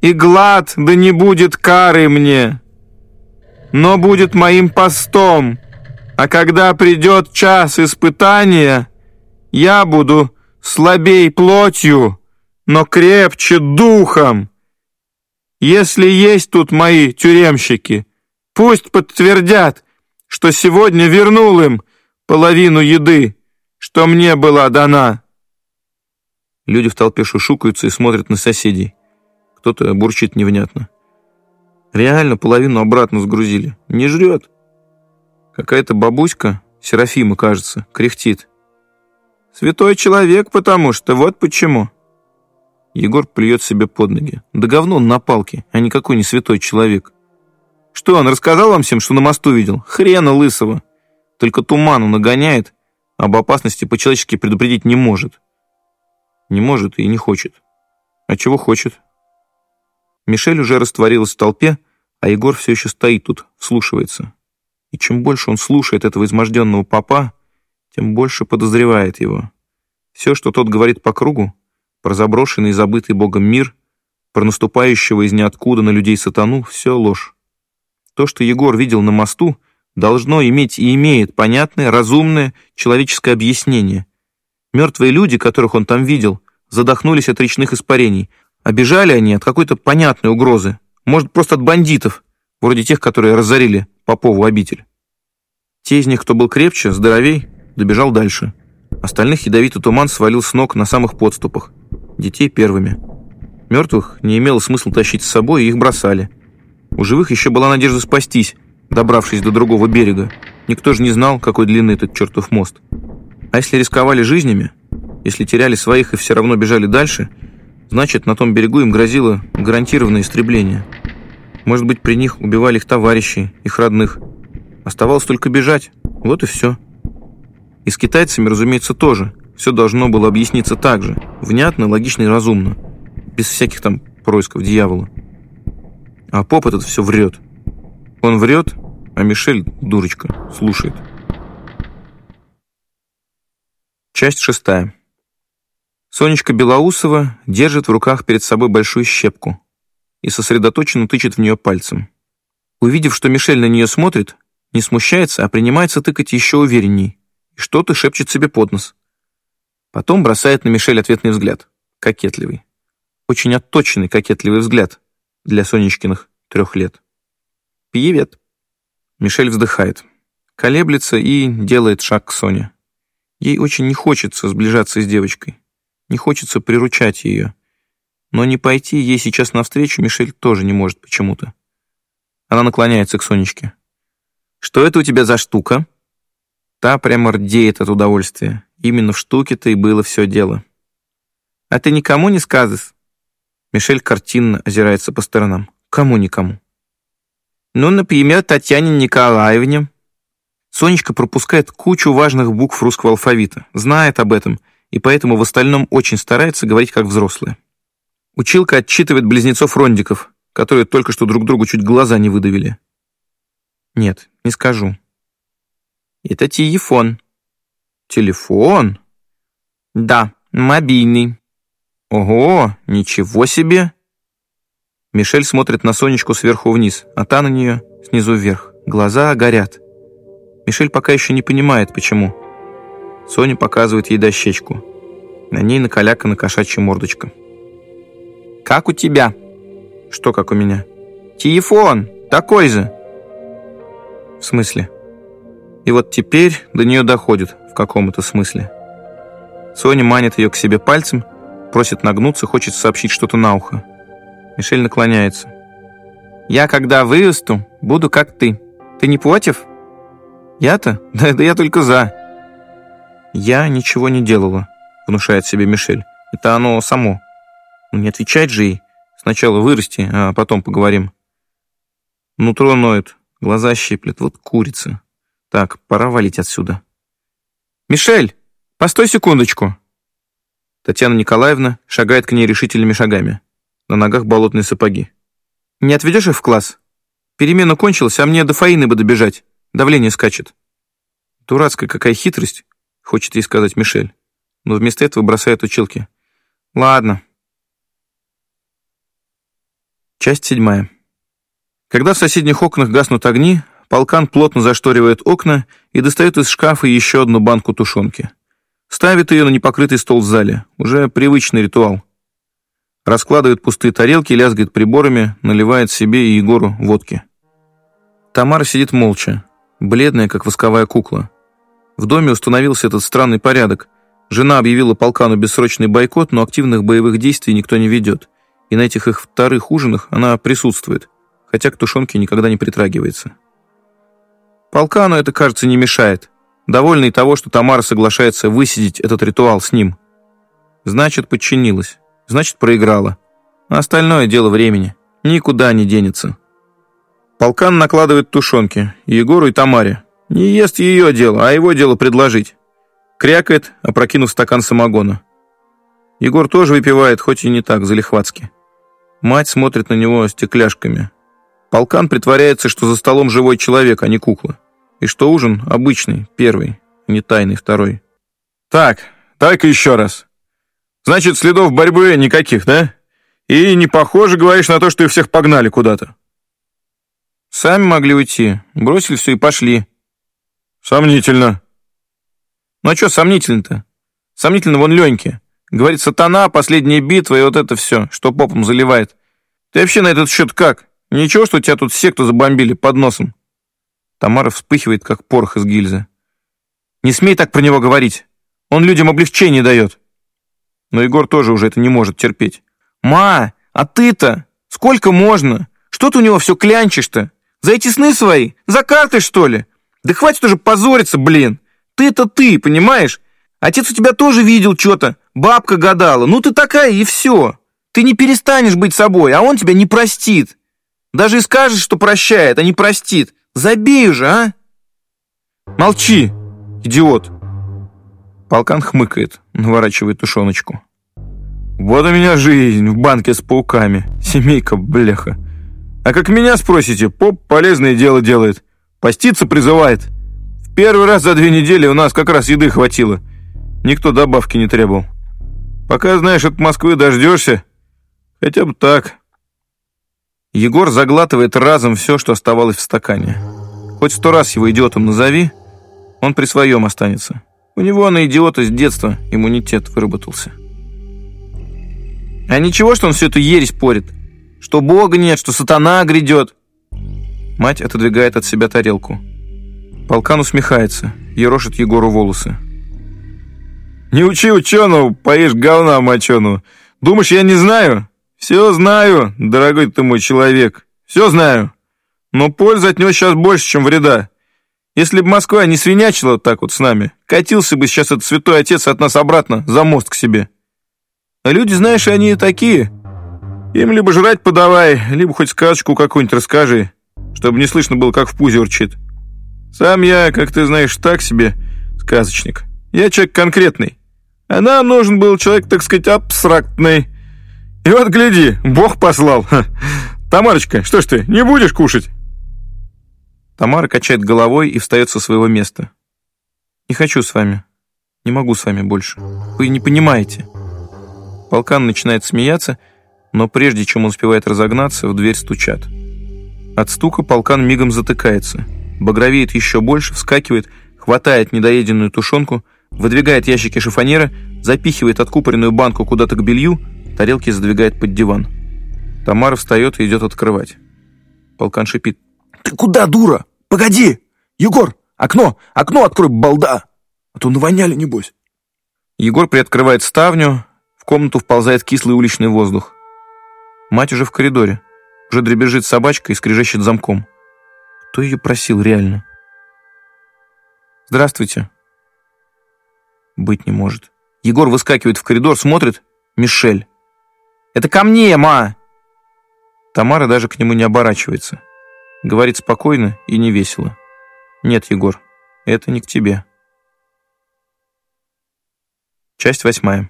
И глад да не будет кары мне, но будет моим постом, а когда придет час испытания, я буду слабей плотью, но крепче духом. Если есть тут мои тюремщики, пусть подтвердят, что сегодня вернул им половину еды, что мне была дана». Люди в толпе шушукаются и смотрят на соседей. Кто-то бурчит невнятно. Реально половину обратно сгрузили. Не жрет. Какая-то бабуська, Серафима, кажется, кряхтит. Святой человек, потому что вот почему. Егор плюет себе под ноги. Да говно он на палке, а никакой не святой человек. Что, он рассказал вам всем, что на мосту видел? Хрена лысого. Только туману нагоняет, об опасности по-человечески предупредить не может. Не может и не хочет. А чего хочет? Мишель уже растворилась в толпе, а Егор все еще стоит тут, вслушивается. И чем больше он слушает этого изможденного папа, тем больше подозревает его. Все, что тот говорит по кругу, про заброшенный и забытый Богом мир, про наступающего из ниоткуда на людей сатану, все ложь. То, что Егор видел на мосту, должно иметь и имеет понятное, разумное, человеческое объяснение. Мертвые люди, которых он там видел, задохнулись от речных испарений. Обижали они от какой-то понятной угрозы. Может, просто от бандитов, вроде тех, которые разорили Попову обитель. Те из них, кто был крепче, здоровей, добежал дальше. Остальных ядовитый туман свалил с ног на самых подступах. Детей первыми. Мертвых не имело смысла тащить с собой, и их бросали. У живых еще была надежда спастись, добравшись до другого берега. Никто же не знал, какой длины этот чертов мост. А если рисковали жизнями, если теряли своих и все равно бежали дальше, значит, на том берегу им грозило гарантированное истребление. Может быть, при них убивали их товарищей, их родных. Оставалось только бежать. Вот и все. И с китайцами, разумеется, тоже. Все должно было объясниться так же. Внятно, логично и разумно. Без всяких там происков дьявола. А поп этот все врет. Он врет, а Мишель, дурочка, слушает. Часть шестая. Сонечка Белоусова держит в руках перед собой большую щепку и сосредоточенно тычет в нее пальцем. Увидев, что Мишель на нее смотрит, не смущается, а принимается тыкать еще уверенней и что-то шепчет себе под нос. Потом бросает на Мишель ответный взгляд, кокетливый. Очень отточенный кокетливый взгляд, для Сонечкиных трех лет. «Привет». Мишель вздыхает, колеблется и делает шаг к Соне. Ей очень не хочется сближаться с девочкой, не хочется приручать ее. Но не пойти ей сейчас навстречу Мишель тоже не может почему-то. Она наклоняется к Сонечке. «Что это у тебя за штука?» Та прямо рдеет от удовольствия. Именно в штуке-то и было все дело. «А ты никому не сказываешь?» Мишель картинно озирается по сторонам. Кому никому? Ну, например, Татьяне Николаевне. Сонечка пропускает кучу важных букв русского алфавита, знает об этом, и поэтому в остальном очень старается говорить как взрослые. Училка отчитывает близнецов-рондиков, которые только что друг другу чуть глаза не выдавили. Нет, не скажу. Это телефон. Телефон? Да, мобильный. Ого, ничего себе! Мишель смотрит на Сонечку сверху вниз, а та на нее снизу вверх. Глаза горят. Мишель пока еще не понимает, почему. Соня показывает ей дощечку. На ней накалякана кошачья мордочка. «Как у тебя?» «Что как у меня?» «Телефон! Такой же!» «В смысле?» И вот теперь до нее доходит в каком-то смысле. Соня манит ее к себе пальцем, просит нагнуться, хочет сообщить что-то на ухо. Мишель наклоняется. «Я, когда вырасту, буду как ты. Ты не против?» «Я-то? *laughs* Да, да я только за». «Я ничего не делала», — внушает себе Мишель. «Это оно само. Ну не отвечать же ей. Сначала вырасти, а потом поговорим». Нутро ноет, глаза щиплет, вот курица. Так, пора валить отсюда. «Мишель, постой секундочку!» Татьяна Николаевна шагает к ней решительными шагами. На ногах болотные сапоги. «Не отведешь их в класс? Перемена кончилась, а мне до Фаины бы добежать. Давление скачет». Дурацкая какая хитрость, хочет ей сказать Мишель, но вместо этого бросает училки. «Ладно». Часть седьмая. Когда в соседних окнах гаснут огни, полкан плотно зашторивает окна и достает из шкафа еще одну банку тушенки. Ставит ее на непокрытый стол в зале. Уже привычный ритуал. Раскладывает пустые тарелки, лязгает приборами, наливает себе и Егору водки. Тамара сидит молча, бледная, как восковая кукла. В доме установился этот странный порядок. Жена объявила полкану бессрочный бойкот, но активных боевых действий никто не ведет. И на этих их вторых ужинах она присутствует, хотя к тушенке никогда не притрагивается. Полкану это, кажется, не мешает довольный того, что Тамара соглашается высидеть этот ритуал с ним. Значит, подчинилась, значит, проиграла. А остальное дело времени. Никуда не денется. Полкан накладывает тушенки Егору и Тамаре. Не ест ее дело, а его дело предложить. Крякает, опрокинув стакан самогона. Егор тоже выпивает, хоть и не так, залихватски. Мать смотрит на него стекляшками. Полкан притворяется, что за столом живой человек, а не кукла. И что ужин обычный, первый, не тайный, второй. Так, дай-ка еще раз. Значит, следов борьбы никаких, да? И не похоже, говоришь, на то, что их всех погнали куда-то. Сами могли уйти, бросили все и пошли. Сомнительно. Ну а что сомнительно-то? Сомнительно вон Леньке. Говорит, сатана, последняя битва и вот это все, что попом заливает. Ты вообще на этот счет как? Ничего, что тебя тут секту забомбили под носом? Тамара вспыхивает, как порох из гильзы. «Не смей так про него говорить. Он людям облегчение дает». Но Егор тоже уже это не может терпеть. «Ма, а ты-то? Сколько можно? Что ты у него все клянчишь-то? За эти сны свои? За карты, что ли? Да хватит уже позориться, блин. Ты-то ты, понимаешь? Отец у тебя тоже видел что-то. Бабка гадала. Ну ты такая, и все. Ты не перестанешь быть собой, а он тебя не простит. Даже и скажешь, что прощает, а не простит. Забей уже, а!» «Молчи, идиот!» Полкан хмыкает, наворачивает тушеночку. «Вот у меня жизнь в банке с пауками. Семейка, бляха. А как меня спросите, поп полезное дело делает. Поститься призывает. В первый раз за две недели у нас как раз еды хватило. Никто добавки не требовал. Пока, знаешь, от Москвы дождешься, хотя бы так». Егор заглатывает разом все, что оставалось в стакане. Хоть сто раз его идиотом назови, он при своем останется. У него на идиота с детства иммунитет выработался. А ничего, что он всю эту ересь порит? Что Бога нет, что сатана грядет? Мать отодвигает от себя тарелку. Полкан усмехается, ерошит Егору волосы. «Не учи ученого, поешь говна моченого. Думаешь, я не знаю? «Все знаю, дорогой ты мой человек, все знаю. Но пользы от него сейчас больше, чем вреда. Если бы Москва не свинячила так вот с нами, катился бы сейчас этот святой отец от нас обратно, за мост к себе. А люди, знаешь, они такие. Им либо жрать подавай, либо хоть сказочку какую-нибудь расскажи, чтобы не слышно было, как в пузе урчит. Сам я, как ты знаешь, так себе сказочник. Я человек конкретный. А нам нужен был человек, так сказать, абстрактный. И вот гляди, Бог послал. Тамарочка, что ж ты, не будешь кушать? Тамара качает головой и встает со своего места. «Не хочу с вами. Не могу с вами больше. Вы не понимаете». Полкан начинает смеяться, но прежде чем он успевает разогнаться, в дверь стучат. От стука полкан мигом затыкается, багровеет еще больше, вскакивает, хватает недоеденную тушенку, выдвигает ящики шифонера, запихивает откупоренную банку куда-то к белью, тарелки задвигает под диван. Тамара встает и идет открывать. Полкан шипит. Ты куда, дура? Погоди! Егор, окно, окно открой, балда! А то навоняли, небось. Егор приоткрывает ставню, в комнату вползает кислый уличный воздух. Мать уже в коридоре. Уже дребезжит собачка и скрежещет замком. Кто ее просил реально? «Здравствуйте». Быть не может. Егор выскакивает в коридор, смотрит. Мишель. «Это ко мне, ма!» Тамара даже к нему не оборачивается. Говорит спокойно и невесело. «Нет, Егор, это не к тебе». Часть восьмая.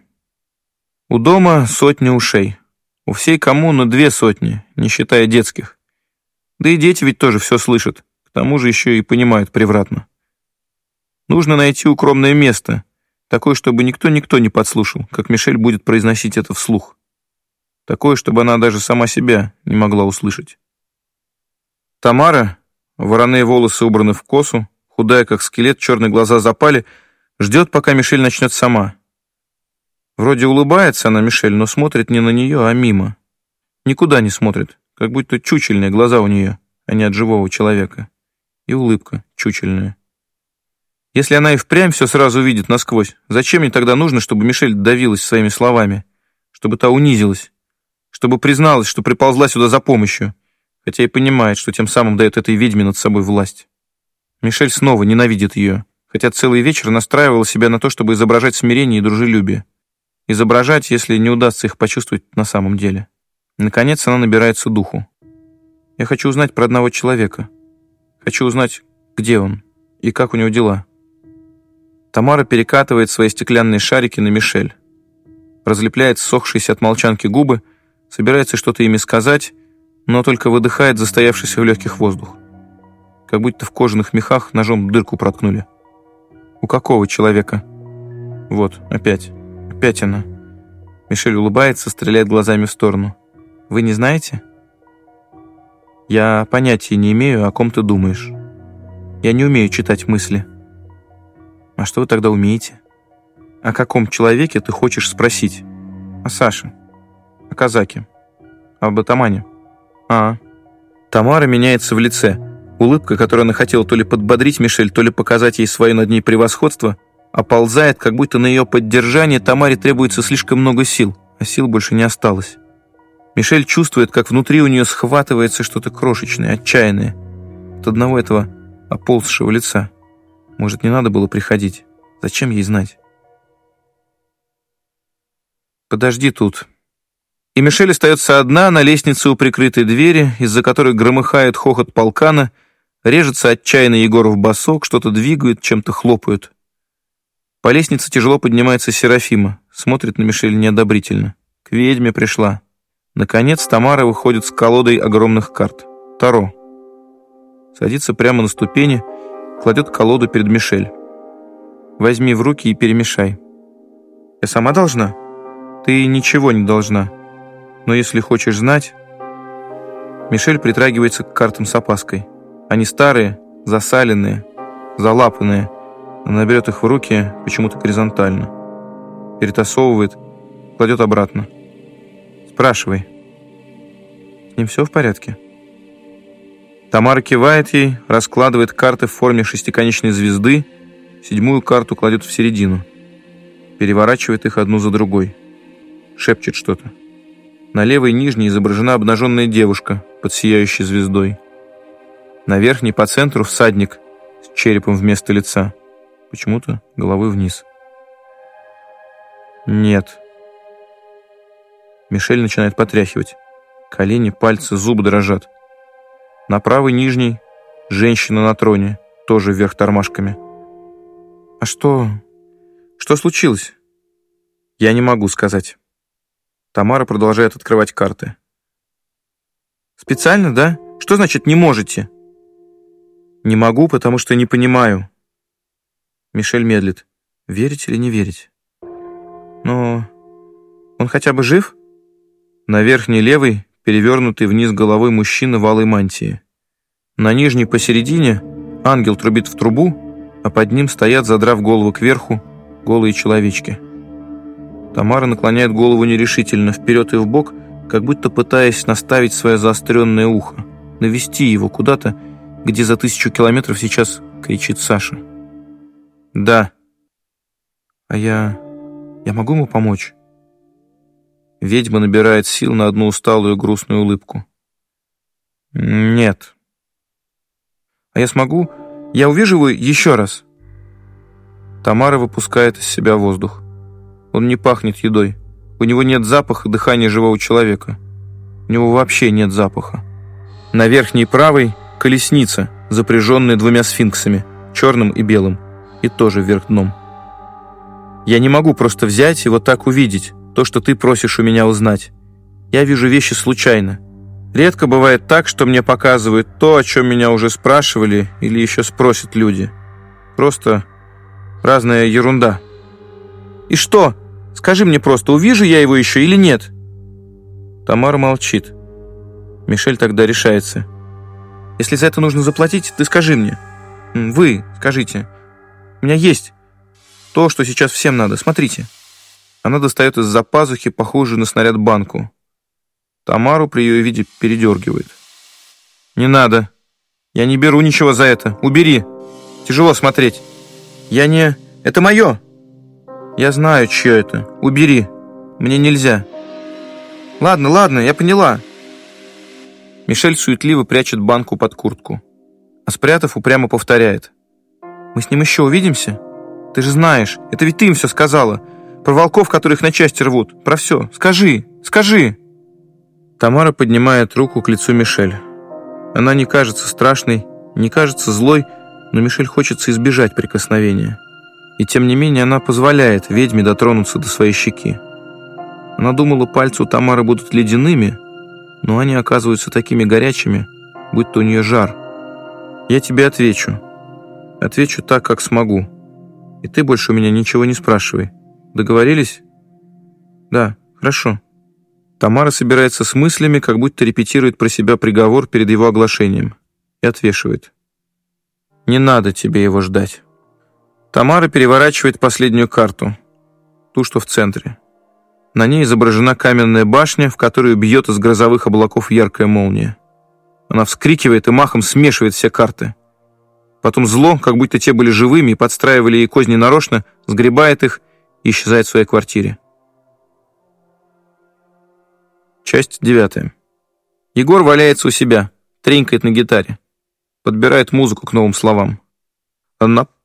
У дома сотни ушей. У всей коммуны две сотни, не считая детских. Да и дети ведь тоже все слышат, к тому же еще и понимают превратно. Нужно найти укромное место, такое, чтобы никто-никто не подслушал, как Мишель будет произносить это вслух. Такое, чтобы она даже сама себя не могла услышать. Тамара, вороные волосы убраны в косу, худая как скелет, черные глаза запали, ждет, пока Мишель начнет сама. Вроде улыбается она, Мишель, но смотрит не на нее, а мимо. Никуда не смотрит, как будто чучельные глаза у нее, а не от живого человека. И улыбка чучельная. Если она и впрямь все сразу видит насквозь, зачем ей тогда нужно, чтобы Мишель давилась своими словами, чтобы та унизилась, чтобы призналась, что приползла сюда за помощью, хотя и понимает, что тем самым дает этой ведьме над собой власть. Мишель снова ненавидит ее, хотя целый вечер настраивала себя на то, чтобы изображать смирение и дружелюбие. Изображать, если не удастся их почувствовать на самом деле. Наконец она набирается духу. Я хочу узнать про одного человека. Хочу узнать, где он и как у него дела. Тамара перекатывает свои стеклянные шарики на Мишель. Разлепляет сохшиеся от молчанки губы, собирается что-то ими сказать, но только выдыхает застоявшийся в легких воздух. Как будто в кожаных мехах ножом дырку проткнули. У какого человека? Вот, опять. Опять она. Мишель улыбается, стреляет глазами в сторону. Вы не знаете? Я понятия не имею, о ком ты думаешь. Я не умею читать мысли. А что вы тогда умеете? О каком человеке ты хочешь спросить? О Саше. О казаке. Об атамане. А. Тамара меняется в лице. Улыбка, которую она хотела то ли подбодрить Мишель, то ли показать ей свое над ней превосходство, оползает, как будто на ее поддержание Тамаре требуется слишком много сил, а сил больше не осталось. Мишель чувствует, как внутри у нее схватывается что-то крошечное, отчаянное. От одного этого оползшего лица. Может, не надо было приходить? Зачем ей знать? «Подожди тут», и Мишель остается одна на лестнице у прикрытой двери, из-за которой громыхает хохот полкана, режется отчаянно Егоров босок, что-то двигают, чем-то хлопают. По лестнице тяжело поднимается Серафима, смотрит на Мишель неодобрительно. К ведьме пришла. Наконец Тамара выходит с колодой огромных карт. Таро. Садится прямо на ступени, кладет колоду перед Мишель. Возьми в руки и перемешай. Я сама должна? Ты ничего не должна но если хочешь знать...» Мишель притрагивается к картам с опаской. Они старые, засаленные, залапанные. Она берет их в руки почему-то горизонтально. Перетасовывает, кладет обратно. «Спрашивай». «С ним все в порядке?» Тамара кивает ей, раскладывает карты в форме шестиконечной звезды, седьмую карту кладет в середину, переворачивает их одну за другой, шепчет что-то. На левой нижней изображена обнаженная девушка под сияющей звездой. На верхней по центру всадник с черепом вместо лица. Почему-то головой вниз. Нет. Мишель начинает потряхивать. Колени, пальцы, зубы дрожат. На правой нижней женщина на троне. тоже вверх тормашками. «А что... что случилось?» «Я не могу сказать». Тамара продолжает открывать карты. «Специально, да? Что значит «не можете»?» «Не могу, потому что не понимаю». Мишель медлит. «Верить или не верить?» «Но он хотя бы жив?» На верхней левой перевернутый вниз головой мужчина в алой мантии. На нижней посередине ангел трубит в трубу, а под ним стоят, задрав голову кверху, голые человечки. Тамара наклоняет голову нерешительно, вперед и вбок, как будто пытаясь наставить свое заостренное ухо, навести его куда-то, где за тысячу километров сейчас кричит Саша. «Да». «А я... я могу ему помочь?» Ведьма набирает сил на одну усталую грустную улыбку. «Нет». «А я смогу? Я увижу его еще раз?» Тамара выпускает из себя воздух. Он не пахнет едой. У него нет запаха дыхания живого человека. У него вообще нет запаха. На верхней правой — колесница, запряженная двумя сфинксами, черным и белым, и тоже вверх дном. Я не могу просто взять и вот так увидеть то, что ты просишь у меня узнать. Я вижу вещи случайно. Редко бывает так, что мне показывают то, о чем меня уже спрашивали или еще спросят люди. Просто разная ерунда. И что? Скажи мне просто, увижу я его еще или нет? Тамара молчит. Мишель тогда решается. Если за это нужно заплатить, ты скажи мне. Вы скажите. У меня есть то, что сейчас всем надо. Смотрите. Она достает из-за пазухи похожую на снаряд банку. Тамару при ее виде передергивает. «Не надо. Я не беру ничего за это. Убери. Тяжело смотреть. Я не... Это мое!» «Я знаю, чье это. Убери. Мне нельзя». «Ладно, ладно, я поняла». Мишель суетливо прячет банку под куртку. А спрятав, упрямо повторяет. «Мы с ним еще увидимся? Ты же знаешь, это ведь ты им все сказала. Про волков, которых на части рвут. Про все. Скажи, скажи!» Тамара поднимает руку к лицу Мишель. Она не кажется страшной, не кажется злой, но Мишель хочется избежать прикосновения. И тем не менее она позволяет ведьме дотронуться до своей щеки. Она думала, пальцы у Тамары будут ледяными, но они оказываются такими горячими, будто у нее жар. Я тебе отвечу. Отвечу так, как смогу. И ты больше у меня ничего не спрашивай. Договорились? Да, хорошо. Тамара собирается с мыслями, как будто репетирует про себя приговор перед его оглашением. И отвешивает. Не надо тебе его ждать. Тамара переворачивает последнюю карту. Ту, что в центре. На ней изображена каменная башня, в которую бьет из грозовых облаков яркая молния. Она вскрикивает и махом смешивает все карты. Потом зло, как будто те были живыми и подстраивали ей козни нарочно, сгребает их и исчезает в своей квартире. Часть девятая. Егор валяется у себя, тренькает на гитаре, подбирает музыку к новым словам.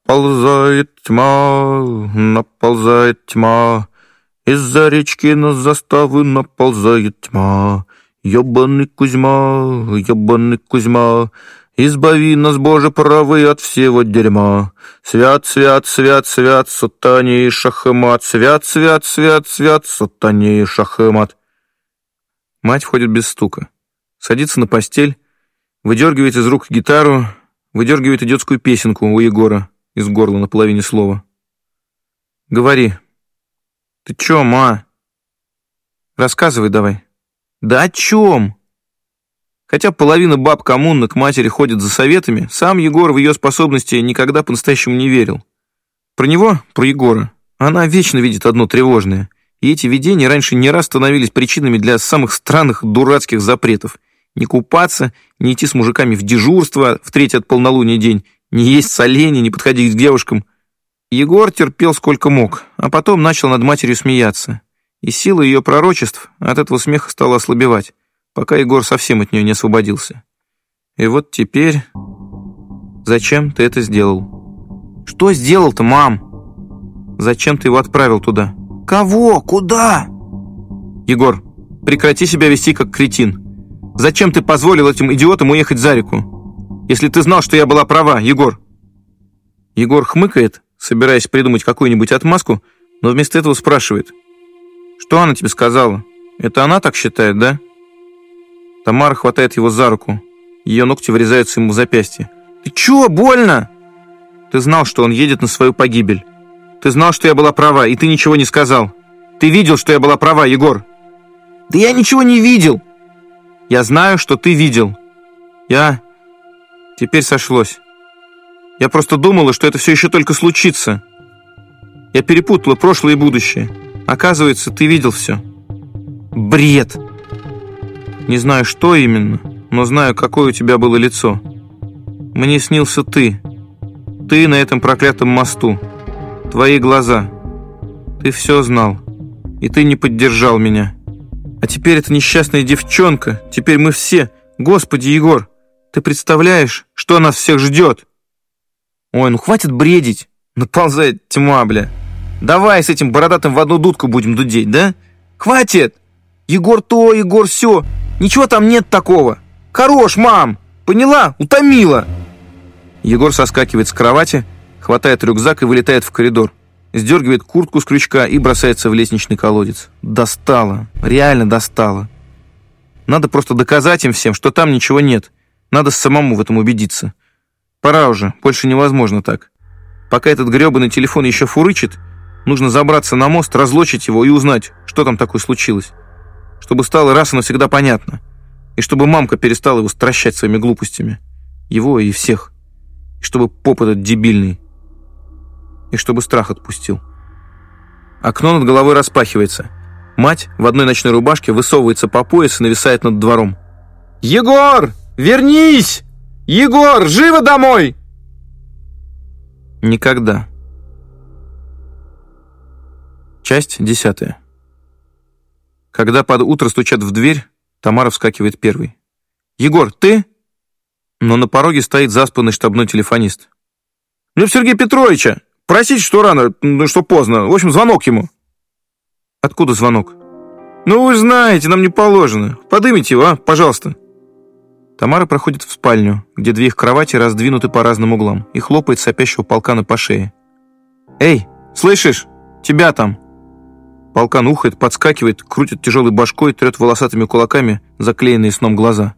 «Наползает тьма, наползает тьма, из-за речки на заставы наползает тьма. Ёбаный Кузьма, ёбаный Кузьма, Избави нас, Боже, правый от всего дерьма. Свят, свят, свят, свят, сатане и шахмат. Свят, свят, свят, свят, сатане и шахмат. Мать входит без стука. Садится на постель, выдергивает из рук гитару, выдергивает идиотскую песенку у Егора из горла на половине слова. «Говори». «Ты чё, ма?» «Рассказывай давай». «Да о чем?» Хотя половина баб коммуны к матери ходит за советами, сам Егор в ее способности никогда по-настоящему не верил. Про него, про Егора, она вечно видит одно тревожное. И эти видения раньше не раз становились причинами для самых странных дурацких запретов. Не купаться, не идти с мужиками в дежурство в третий от полнолуния день, не есть соленья, не подходить к девушкам. Егор терпел сколько мог, а потом начал над матерью смеяться. И сила ее пророчеств от этого смеха стала ослабевать пока Егор совсем от нее не освободился. И вот теперь... Зачем ты это сделал? Что сделал-то, мам? Зачем ты его отправил туда? Кого? Куда? Егор, прекрати себя вести как кретин. Зачем ты позволил этим идиотам уехать за реку? Если ты знал, что я была права, Егор. Егор хмыкает, собираясь придумать какую-нибудь отмазку, но вместо этого спрашивает. «Что она тебе сказала? Это она так считает, да?» Тамара хватает его за руку. Ее ногти врезаются ему в запястье. «Ты чё, больно?» «Ты знал, что он едет на свою погибель. Ты знал, что я была права, и ты ничего не сказал. Ты видел, что я была права, Егор?» «Да я ничего не видел!» «Я знаю, что ты видел. Я...» Теперь сошлось. Я просто думала, что это все еще только случится. Я перепутала прошлое и будущее. Оказывается, ты видел все. Бред! Не знаю, что именно, но знаю, какое у тебя было лицо. Мне снился ты. Ты на этом проклятом мосту. Твои глаза. Ты все знал. И ты не поддержал меня. А теперь эта несчастная девчонка. Теперь мы все. Господи, Егор, ты представляешь, что нас всех ждет? Ой, ну хватит бредить. Наползает тьма, бля. Давай с этим бородатым в одну дудку будем дудеть, да? Хватит! Егор то, Егор все. Ничего там нет такого. Хорош, мам! Поняла? Утомила!» Егор соскакивает с кровати, хватает рюкзак и вылетает в коридор. Сдергивает куртку с крючка и бросается в лестничный колодец. Достало. Реально достало. Надо просто доказать им всем, что там ничего нет. Надо самому в этом убедиться. Пора уже, больше невозможно так. Пока этот гребаный телефон еще фурычит, нужно забраться на мост, разлочить его и узнать, что там такое случилось. Чтобы стало раз и навсегда понятно. И чтобы мамка перестала его стращать своими глупостями. Его и всех. И чтобы поп этот дебильный. И чтобы страх отпустил. Окно над головой распахивается. Мать в одной ночной рубашке высовывается по пояс и нависает над двором. «Егор, вернись! Егор, живо домой!» Никогда. Часть десятая. Когда под утро стучат в дверь, Тамара вскакивает первой. «Егор, ты?» Но на пороге стоит заспанный штабной телефонист. «Мне в Сергея Петровича! Просить, что рано, ну, что поздно. В общем, звонок ему». «Откуда звонок?» «Ну, вы знаете, нам не положено. Подымите его, а, пожалуйста». Тамара проходит в спальню, где две их кровати раздвинуты по разным углам, и хлопает сопящего полкана по шее. «Эй, слышишь? Тебя там!» Полкан ухает, подскакивает, крутит тяжелой башкой, трет волосатыми кулаками заклеенные сном глаза.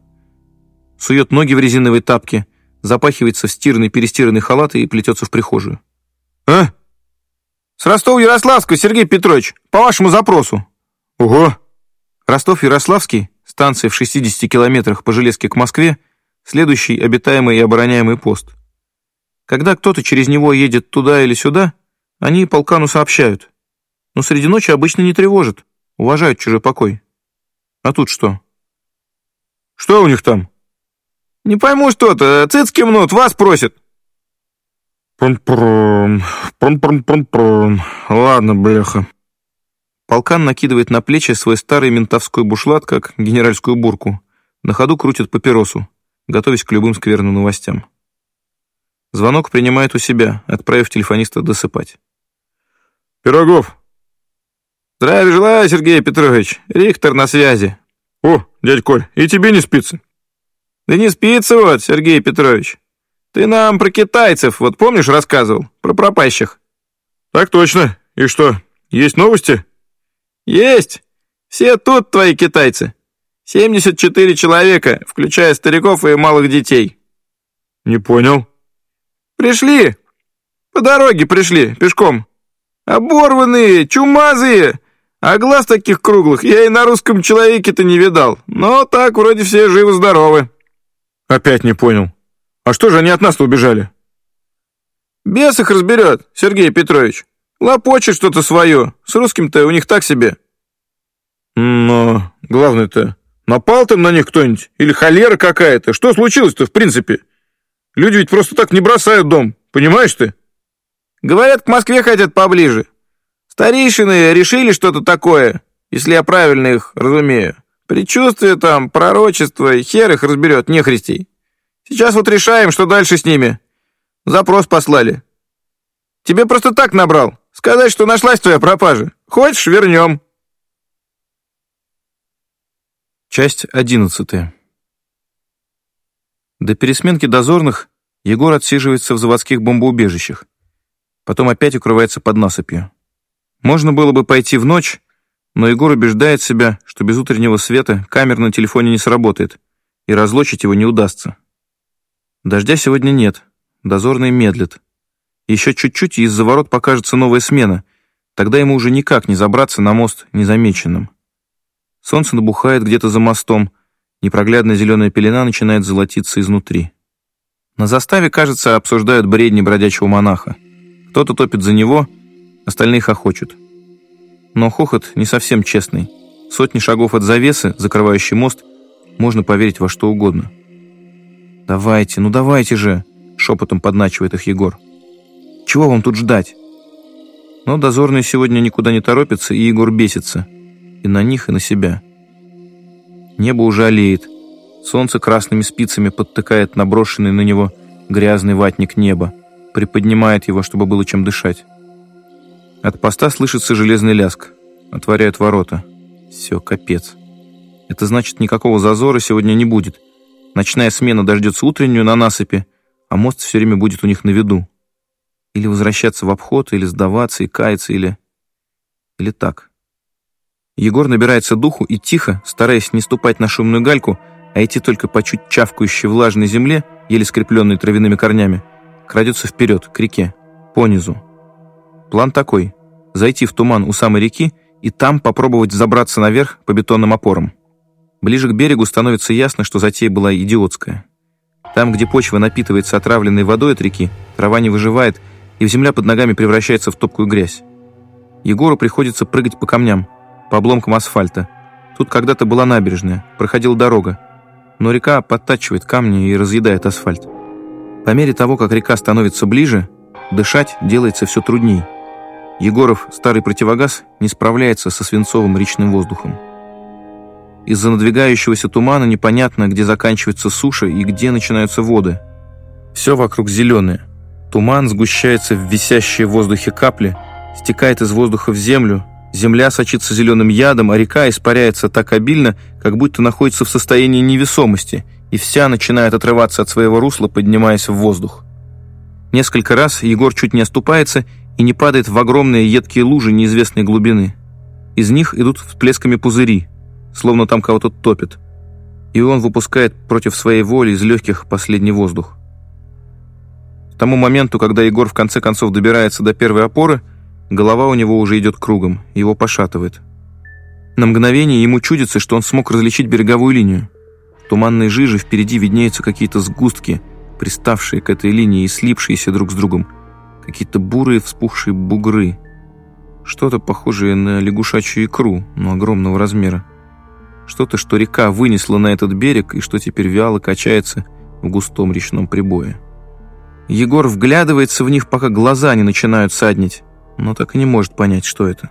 Сует ноги в резиновые тапки, запахивается в стиранный-перестиранный халат и плетется в прихожую. «А? С Ростова-Ярославского, Сергей Петрович, по вашему запросу». «Ого!» Ростов-Ярославский, станция в 60 километрах по железке к Москве, следующий обитаемый и обороняемый пост. Когда кто-то через него едет туда или сюда, они полкану сообщают но среди ночи обычно не тревожат, уважают чужой покой. А тут что? Что у них там? Не пойму что-то, цицки мнут, вас просят. Пром-пром, пром-пром-пром-пром. Ладно, бляха. Полкан накидывает на плечи свой старый ментовской бушлат, как генеральскую бурку. На ходу крутит папиросу, готовясь к любым скверным новостям. Звонок принимает у себя, отправив телефониста досыпать. «Пирогов, «Здравия желаю, Сергей Петрович. Рихтер на связи». «О, дядь Коль, и тебе не спится?» «Да не спится вот, Сергей Петрович. Ты нам про китайцев, вот помнишь, рассказывал? Про пропащих». «Так точно. И что, есть новости?» «Есть. Все тут твои китайцы. 74 человека, включая стариков и малых детей». «Не понял». «Пришли. По дороге пришли, пешком. Оборванные, чумазые, а глаз таких круглых я и на русском человеке-то не видал. Но так вроде все живы-здоровы. Опять не понял. А что же они от нас-то убежали? Бес их разберет, Сергей Петрович. Лопочет что-то свое. С русским-то у них так себе. Но главное-то, напал там на них кто-нибудь? Или холера какая-то? Что случилось-то в принципе? Люди ведь просто так не бросают дом, понимаешь ты? Говорят, к Москве хотят поближе. Старейшины решили что-то такое, если я правильно их разумею. Предчувствие там, пророчество, хер их разберет, нехристей. Сейчас вот решаем, что дальше с ними. Запрос послали. Тебе просто так набрал. Сказать, что нашлась твоя пропажа. Хочешь, вернем. Часть одиннадцатая. До пересменки дозорных Егор отсиживается в заводских бомбоубежищах. Потом опять укрывается под насыпью. Можно было бы пойти в ночь, но Егор убеждает себя, что без утреннего света камера на телефоне не сработает, и разлочить его не удастся. Дождя сегодня нет, дозорный медлит. Еще чуть-чуть, и из-за ворот покажется новая смена. Тогда ему уже никак не забраться на мост незамеченным. Солнце набухает где-то за мостом, непроглядная зеленая пелена начинает золотиться изнутри. На заставе, кажется, обсуждают бредни бродячего монаха. Кто-то топит за него, остальные хохочут. Но хохот не совсем честный. Сотни шагов от завесы, закрывающей мост, можно поверить во что угодно. «Давайте, ну давайте же!» — шепотом подначивает их Егор. «Чего вам тут ждать?» Но дозорные сегодня никуда не торопятся, и Егор бесится. И на них, и на себя. Небо уже олеет. Солнце красными спицами подтыкает наброшенный на него грязный ватник неба, приподнимает его, чтобы было чем дышать. От поста слышится железный ляск. Отворяют ворота. Все, капец. Это значит, никакого зазора сегодня не будет. Ночная смена дождется утреннюю на насыпи, а мост все время будет у них на виду. Или возвращаться в обход, или сдаваться и каяться, или... Или так. Егор набирается духу и тихо, стараясь не ступать на шумную гальку, а идти только по чуть чавкающей влажной земле, еле скрепленной травяными корнями, крадется вперед, к реке, понизу. План такой – зайти в туман у самой реки и там попробовать забраться наверх по бетонным опорам. Ближе к берегу становится ясно, что затея была идиотская. Там, где почва напитывается отравленной водой от реки, трава не выживает, и земля под ногами превращается в топкую грязь. Егору приходится прыгать по камням, по обломкам асфальта. Тут когда-то была набережная, проходила дорога, но река подтачивает камни и разъедает асфальт. По мере того, как река становится ближе, дышать делается все трудней. Егоров, старый противогаз, не справляется со свинцовым речным воздухом. Из-за надвигающегося тумана непонятно, где заканчивается суша и где начинаются воды. Все вокруг зеленое. Туман сгущается в висящие в воздухе капли, стекает из воздуха в землю, земля сочится зеленым ядом, а река испаряется так обильно, как будто находится в состоянии невесомости, и вся начинает отрываться от своего русла, поднимаясь в воздух. Несколько раз Егор чуть не оступается и не падает в огромные едкие лужи неизвестной глубины. Из них идут всплесками пузыри, словно там кого-то топит. И он выпускает против своей воли из легких последний воздух. Тому моменту, когда Егор в конце концов добирается до первой опоры, голова у него уже идет кругом, его пошатывает. На мгновение ему чудится, что он смог различить береговую линию. В туманной жиже впереди виднеются какие-то сгустки, приставшие к этой линии и слипшиеся друг с другом – какие-то бурые вспухшие бугры. Что-то похожее на лягушачью икру, но огромного размера. Что-то, что река вынесла на этот берег и что теперь вяло качается в густом речном прибое. Егор вглядывается в них, пока глаза не начинают саднить, но так и не может понять, что это.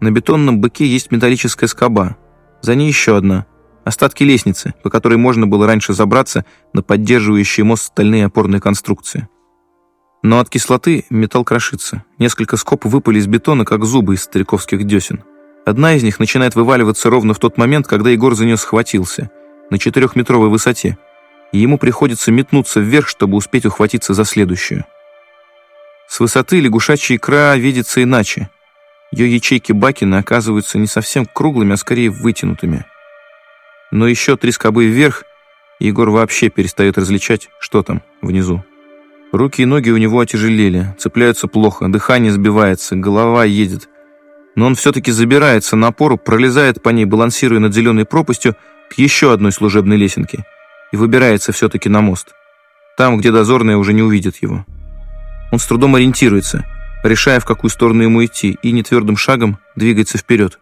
На бетонном быке есть металлическая скоба. За ней еще одна. Остатки лестницы, по которой можно было раньше забраться на поддерживающие мост стальные опорные конструкции. Но от кислоты металл крошится. Несколько скоб выпали из бетона, как зубы из стариковских десен. Одна из них начинает вываливаться ровно в тот момент, когда Егор за нее схватился, на четырехметровой высоте, и ему приходится метнуться вверх, чтобы успеть ухватиться за следующую. С высоты лягушачья икра видится иначе. Ее ячейки Бакина оказываются не совсем круглыми, а скорее вытянутыми. Но еще три скобы вверх, и Егор вообще перестает различать, что там внизу. Руки и ноги у него отяжелели, цепляются плохо, дыхание сбивается, голова едет. Но он все-таки забирается на опору, пролезает по ней, балансируя над зеленой пропастью, к еще одной служебной лесенке выбирается все-таки на мост. Там, где дозорные уже не увидят его. Он с трудом ориентируется, решая, в какую сторону ему идти, и нетвердым шагом двигается вперед.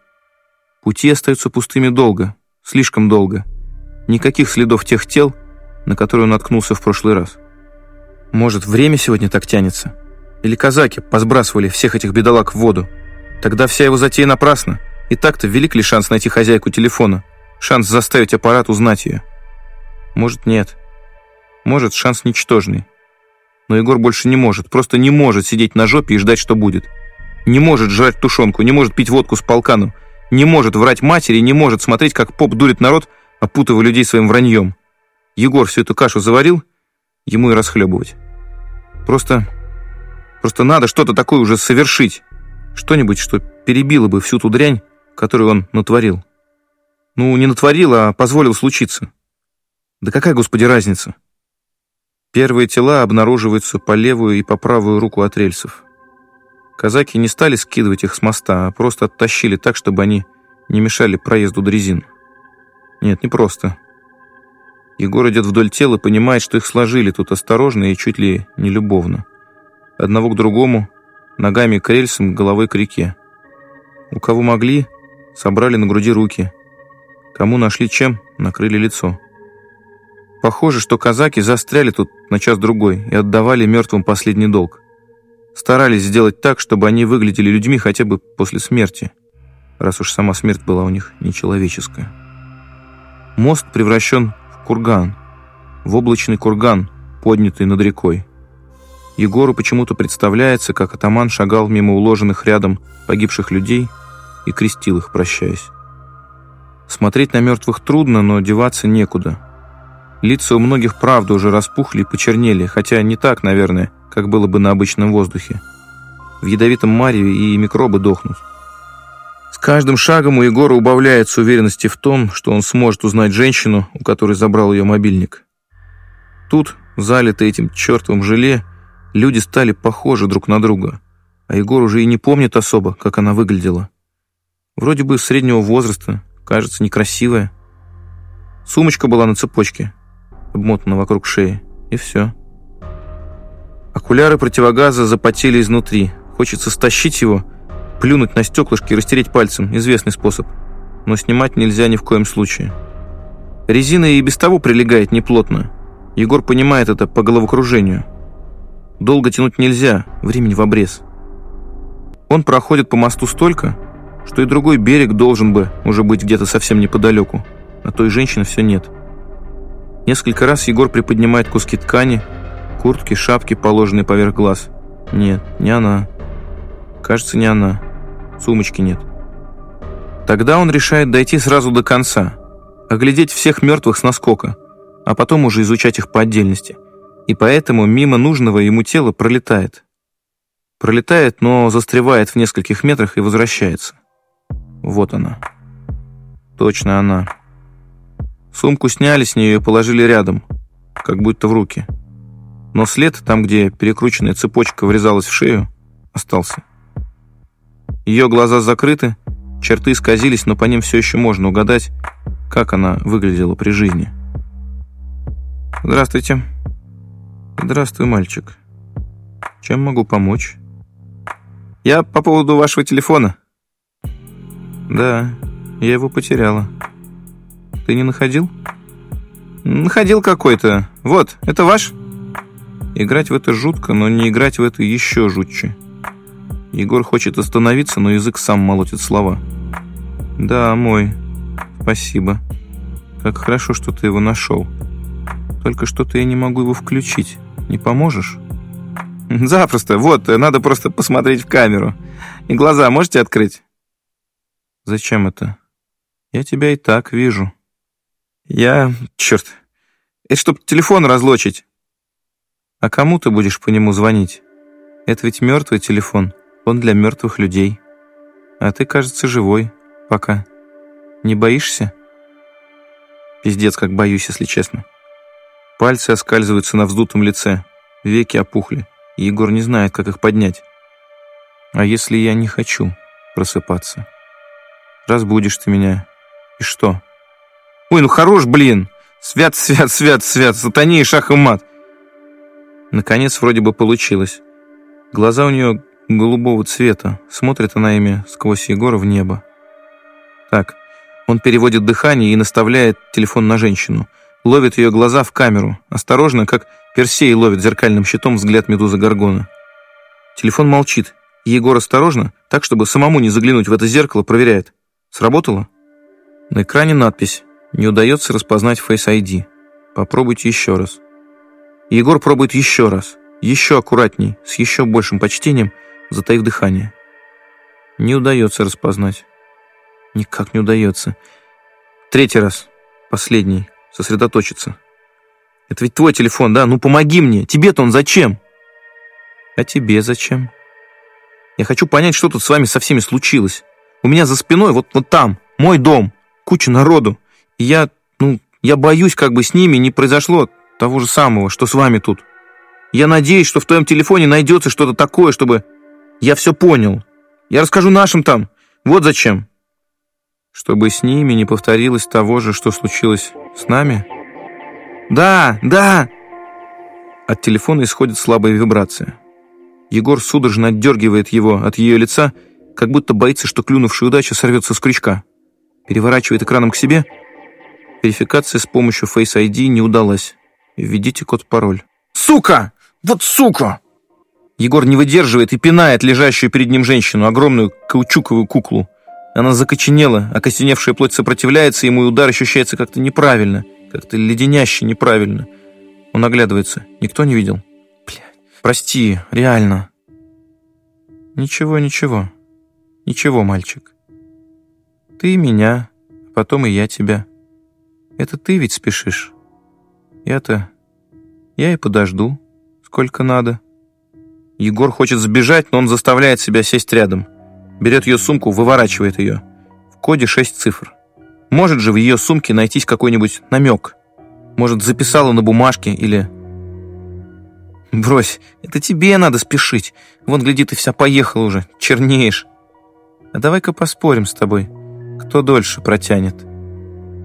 Пути остаются пустыми долго, слишком долго. Никаких следов тех тел, на которые он наткнулся в прошлый раз. Может, время сегодня так тянется? Или казаки посбрасывали всех этих бедолаг в воду? Тогда вся его затея напрасна. И так-то велик ли шанс найти хозяйку телефона? Шанс заставить аппарат узнать ее? Может, нет. Может, шанс ничтожный. Но Егор больше не может, просто не может сидеть на жопе и ждать, что будет. Не может жрать тушенку, не может пить водку с полканом, не может врать матери, не может смотреть, как поп дурит народ, опутывая людей своим враньем. Егор всю эту кашу заварил ему и расхлебывать. Просто... Просто надо что-то такое уже совершить. Что-нибудь, что перебило бы всю ту дрянь, которую он натворил. Ну, не натворил, а позволил случиться. Да какая, господи, разница? Первые тела обнаруживаются по левую и по правую руку от рельсов. Казаки не стали скидывать их с моста, а просто оттащили так, чтобы они не мешали проезду дрезин. Нет, не просто. Егор идет вдоль тела, понимает, что их сложили тут осторожно и чуть ли не любовно. Одного к другому, ногами к рельсам, головой к реке. У кого могли, собрали на груди руки. Кому нашли чем, накрыли лицо. Похоже, что казаки застряли тут на час-другой и отдавали мертвым последний долг. Старались сделать так, чтобы они выглядели людьми хотя бы после смерти, раз уж сама смерть была у них нечеловеческая. Мост превращен в курган, в облачный курган, поднятый над рекой. Егору почему-то представляется, как атаман шагал мимо уложенных рядом погибших людей и крестил их, прощаясь. Смотреть на мертвых трудно, но деваться некуда. Лица у многих, правда, уже распухли и почернели, хотя не так, наверное, как было бы на обычном воздухе. В ядовитом мареве и микробы дохнут. С каждым шагом у Егора убавляется уверенности в том, что он сможет узнать женщину, у которой забрал ее мобильник. Тут, залитые этим чертовым желе, люди стали похожи друг на друга, а Егор уже и не помнит особо, как она выглядела. Вроде бы среднего возраста, кажется, некрасивая. Сумочка была на цепочке, обмотана вокруг шеи, и все. Окуляры противогаза запотели изнутри. Хочется стащить его, плюнуть на стеклышки и растереть пальцем. Известный способ. Но снимать нельзя ни в коем случае. Резина и без того прилегает неплотно. Егор понимает это по головокружению. Долго тянуть нельзя, времени в обрез. Он проходит по мосту столько, что и другой берег должен бы уже быть где-то совсем неподалеку. А той женщины все нет. Несколько раз Егор приподнимает куски ткани, куртки, шапки, положенные поверх глаз. Нет, не она. Кажется, не она. Сумочки нет. Тогда он решает дойти сразу до конца, оглядеть всех мертвых с наскока, а потом уже изучать их по отдельности. И поэтому мимо нужного ему тела пролетает. Пролетает, но застревает в нескольких метрах и возвращается. Вот она. Точно она. Сумку сняли с нее и положили рядом, как будто в руки но след, там, где перекрученная цепочка врезалась в шею, остался. Ее глаза закрыты, черты исказились, но по ним все еще можно угадать, как она выглядела при жизни. «Здравствуйте». «Здравствуй, мальчик. Чем могу помочь?» «Я по поводу вашего телефона». «Да, я его потеряла. Ты не находил?» «Находил какой-то. Вот, это ваш?» Играть в это жутко, но не играть в это еще жутче. Егор хочет остановиться, но язык сам молотит слова. «Да, мой. Спасибо. Как хорошо, что ты его нашел. Только что-то я не могу его включить. Не поможешь?» «Запросто. Вот, надо просто посмотреть в камеру. И глаза можете открыть?» «Зачем это? Я тебя и так вижу». «Я... Черт. Это чтоб телефон разлочить. А кому ты будешь по нему звонить? Это ведь мертвый телефон, он для мертвых людей. А ты, кажется, живой. Пока. Не боишься? Пиздец, как боюсь, если честно. Пальцы оскальзываются на вздутом лице, веки опухли, Егор не знает, как их поднять. А если я не хочу просыпаться? Разбудишь ты меня. И что? Ой, ну хорош, блин! Свят, свят, свят, свят, сатане и шах и мат. Наконец, вроде бы получилось. Глаза у нее голубого цвета. Смотрит она ими сквозь Егора в небо. Так, он переводит дыхание и наставляет телефон на женщину. Ловит ее глаза в камеру. Осторожно, как Персей ловит зеркальным щитом взгляд медузы Гаргона. Телефон молчит. Егор осторожно, так, чтобы самому не заглянуть в это зеркало, проверяет. Сработало? На экране надпись «Не удается распознать Face ID. Попробуйте еще раз». Егор пробует еще раз, еще аккуратней, с еще большим почтением, затаив дыхание. Не удается распознать. Никак не удается. Третий раз, последний, сосредоточиться. Это ведь твой телефон, да? Ну помоги мне. Тебе-то он зачем? А тебе зачем? Я хочу понять, что тут с вами со всеми случилось. У меня за спиной, вот, вот там, мой дом, куча народу. Я, ну, я боюсь, как бы с ними не произошло того же самого, что с вами тут. Я надеюсь, что в твоем телефоне найдется что-то такое, чтобы я все понял. Я расскажу нашим там. Вот зачем. Чтобы с ними не повторилось того же, что случилось с нами? Да, да. От телефона исходит слабая вибрация. Егор судорожно отдергивает его от ее лица, как будто боится, что клюнувшая удача сорвется с крючка. Переворачивает экраном к себе. Верификация с помощью Face ID не удалась. Введите код-пароль. «Сука! Вот сука!» Егор не выдерживает и пинает лежащую перед ним женщину, огромную каучуковую куклу. Она закоченела, окостеневшая плоть сопротивляется, ему и удар ощущается как-то неправильно, как-то леденяще неправильно. Он оглядывается. Никто не видел? Блядь, прости, реально. Ничего, ничего. Ничего, мальчик. Ты меня, потом и я тебя. Это ты ведь спешишь. Я-то... Я и подожду, сколько надо. Егор хочет сбежать, но он заставляет себя сесть рядом. Берет ее сумку, выворачивает ее. В коде шесть цифр. Может же в ее сумке найтись какой-нибудь намек. Может, записала на бумажке или... Брось, это тебе надо спешить. Вон, гляди, ты вся поехала уже, чернеешь. А давай-ка поспорим с тобой, кто дольше протянет.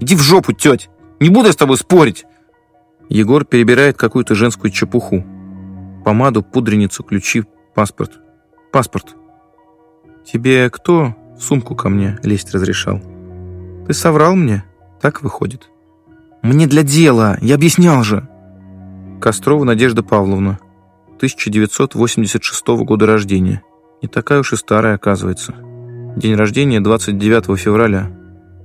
Иди в жопу, теть, не буду я с тобой спорить. Егор перебирает какую-то женскую чепуху. Помаду, пудреницу, ключи, паспорт. Паспорт. Тебе кто сумку ко мне лезть разрешал? Ты соврал мне? Так выходит. Мне для дела, я объяснял же. Кострова Надежда Павловна, 1986 года рождения. Не такая уж и старая, оказывается. День рождения 29 февраля.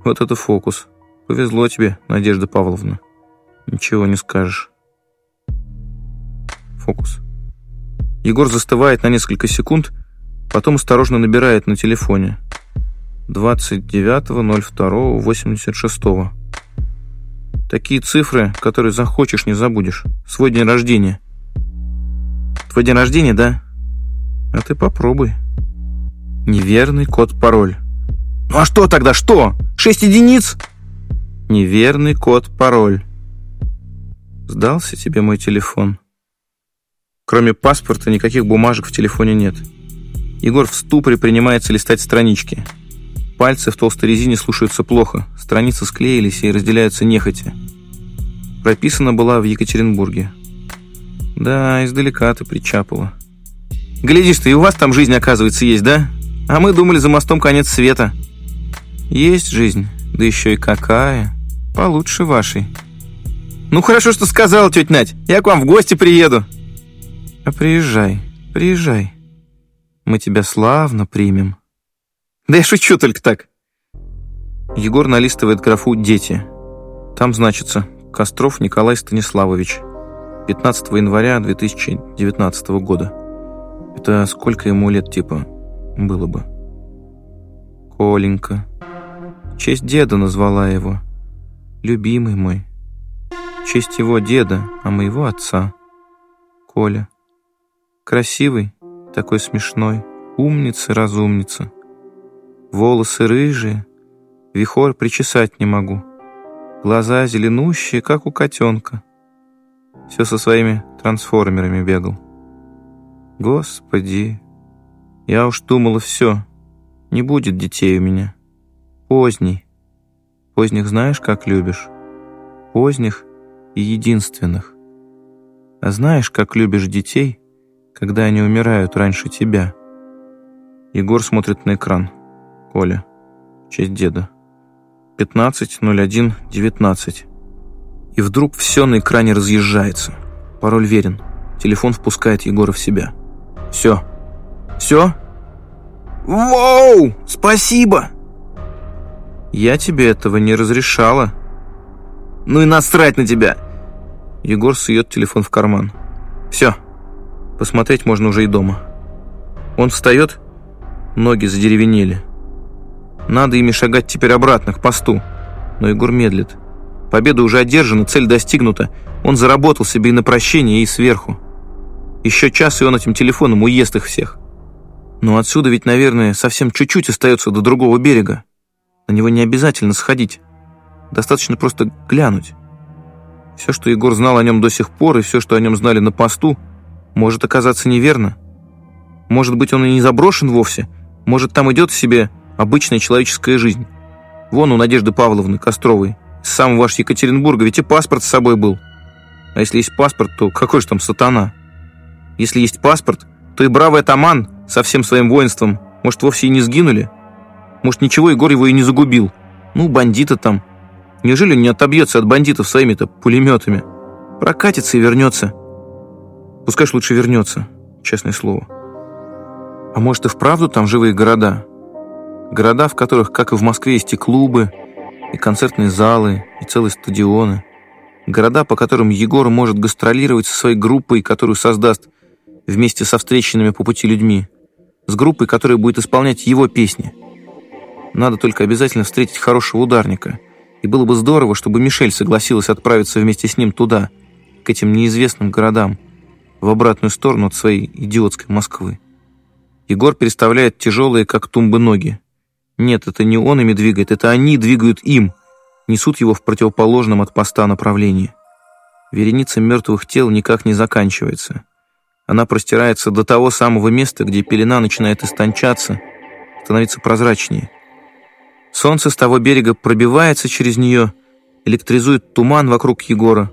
Вот это фокус. Повезло тебе, Надежда Павловна. Ничего не скажешь. Фокус. Егор застывает на несколько секунд, потом осторожно набирает на телефоне. 29.02.86. Такие цифры, которые захочешь, не забудешь. Свой день рождения. Твой день рождения, да? А ты попробуй. Неверный код-пароль. Ну а что тогда, что? Шесть единиц? Неверный код-пароль. Сдался тебе мой телефон. Кроме паспорта, никаких бумажек в телефоне нет. Егор в ступоре принимается листать странички. Пальцы в толстой резине слушаются плохо. Страницы склеились и разделяются нехотя. Прописана была в Екатеринбурге. Да, издалека ты причапала. Глядишь ты, и у вас там жизнь, оказывается, есть, да? А мы думали, за мостом конец света. Есть жизнь, да еще и какая. Получше вашей. Ну, хорошо, что сказала, тетя Надь. Я к вам в гости приеду. А приезжай, приезжай. Мы тебя славно примем. Да я шучу только так. Егор налистывает графу «Дети». Там значится Костров Николай Станиславович. 15 января 2019 года. Это сколько ему лет, типа, было бы? Коленька. В честь деда назвала его. Любимый мой. В честь его деда, а моего отца. Коля. Красивый, такой смешной, умница-разумница. Волосы рыжие, вихор причесать не могу. Глаза зеленущие, как у котенка. Все со своими трансформерами бегал. Господи, я уж думала, все, не будет детей у меня. Поздний. Поздних знаешь, как любишь? Поздних и единственных. А знаешь, как любишь детей — когда они умирают раньше тебя. Егор смотрит на экран. Коля. Честь деда. 15.01.19. И вдруг все на экране разъезжается. Пароль верен. Телефон впускает Егора в себя. Все. Все? Воу! Спасибо! Я тебе этого не разрешала. Ну и насрать на тебя! Егор сует телефон в карман. Все. Посмотреть можно уже и дома. Он встает, ноги задеревенели. Надо ими шагать теперь обратно, к посту. Но Егор медлит. Победа уже одержана, цель достигнута. Он заработал себе и на прощение, и сверху. Еще час, и он этим телефоном уест их всех. Но отсюда ведь, наверное, совсем чуть-чуть остается до другого берега. На него не обязательно сходить. Достаточно просто глянуть. Все, что Егор знал о нем до сих пор, и все, что о нем знали на посту, может оказаться неверно. Может быть, он и не заброшен вовсе. Может, там идет себе обычная человеческая жизнь. Вон у Надежды Павловны Костровой. С самого ваш Екатеринбурга ведь и паспорт с собой был. А если есть паспорт, то какой же там сатана? Если есть паспорт, то и бравый атаман со всем своим воинством, может, вовсе и не сгинули? Может, ничего Егор его и не загубил? Ну, бандиты там. Неужели он не отобьется от бандитов своими-то пулеметами? Прокатится и вернется. Пускай ж лучше вернется, честное слово. А может, и вправду там живые города? Города, в которых, как и в Москве, есть и клубы, и концертные залы, и целые стадионы. Города, по которым Егор может гастролировать со своей группой, которую создаст вместе со встреченными по пути людьми. С группой, которая будет исполнять его песни. Надо только обязательно встретить хорошего ударника. И было бы здорово, чтобы Мишель согласилась отправиться вместе с ним туда, к этим неизвестным городам, в обратную сторону от своей идиотской Москвы. Егор переставляет тяжелые, как тумбы, ноги. Нет, это не он ими двигает, это они двигают им, несут его в противоположном от поста направлении. Вереница мертвых тел никак не заканчивается. Она простирается до того самого места, где пелена начинает истончаться, становиться прозрачнее. Солнце с того берега пробивается через нее, электризует туман вокруг Егора.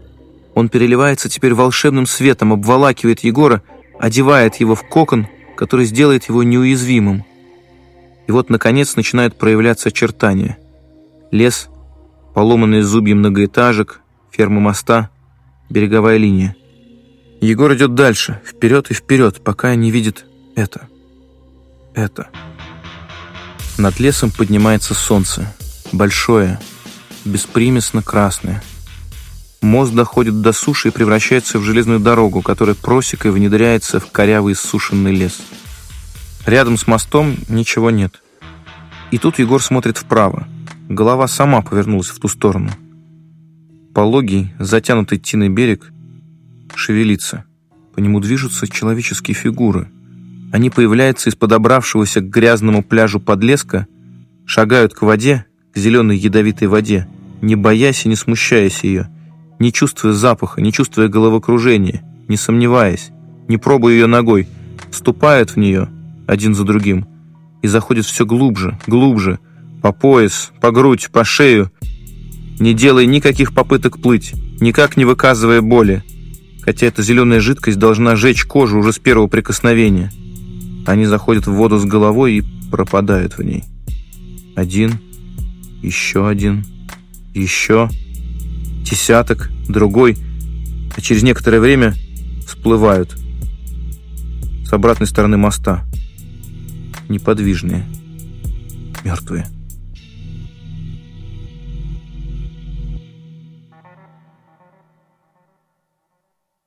Он переливается теперь волшебным светом, обволакивает Егора, одевает его в кокон, который сделает его неуязвимым. И вот, наконец, начинают проявляться очертания. Лес, поломанные зубья многоэтажек, ферма моста, береговая линия. Егор идет дальше, вперед и вперед, пока не видит это. Это. Над лесом поднимается солнце. Большое, беспримесно красное. Мост доходит до суши и превращается в железную дорогу, которая просекой внедряется в корявый сушеный лес. Рядом с мостом ничего нет. И тут Егор смотрит вправо. Голова сама повернулась в ту сторону. Пологий, затянутый тиной берег, шевелится. По нему движутся человеческие фигуры. Они появляются из подобравшегося к грязному пляжу подлеска, шагают к воде, к зеленой ядовитой воде, не боясь и не смущаясь ее, не чувствуя запаха, не чувствуя головокружения, не сомневаясь, не пробуя ее ногой, вступают в нее один за другим и заходят все глубже, глубже, по пояс, по грудь, по шею, не делая никаких попыток плыть, никак не выказывая боли, хотя эта зеленая жидкость должна жечь кожу уже с первого прикосновения. Они заходят в воду с головой и пропадают в ней. Один, еще один, еще, десяток, другой, а через некоторое время всплывают с обратной стороны моста. Неподвижные, мертвые.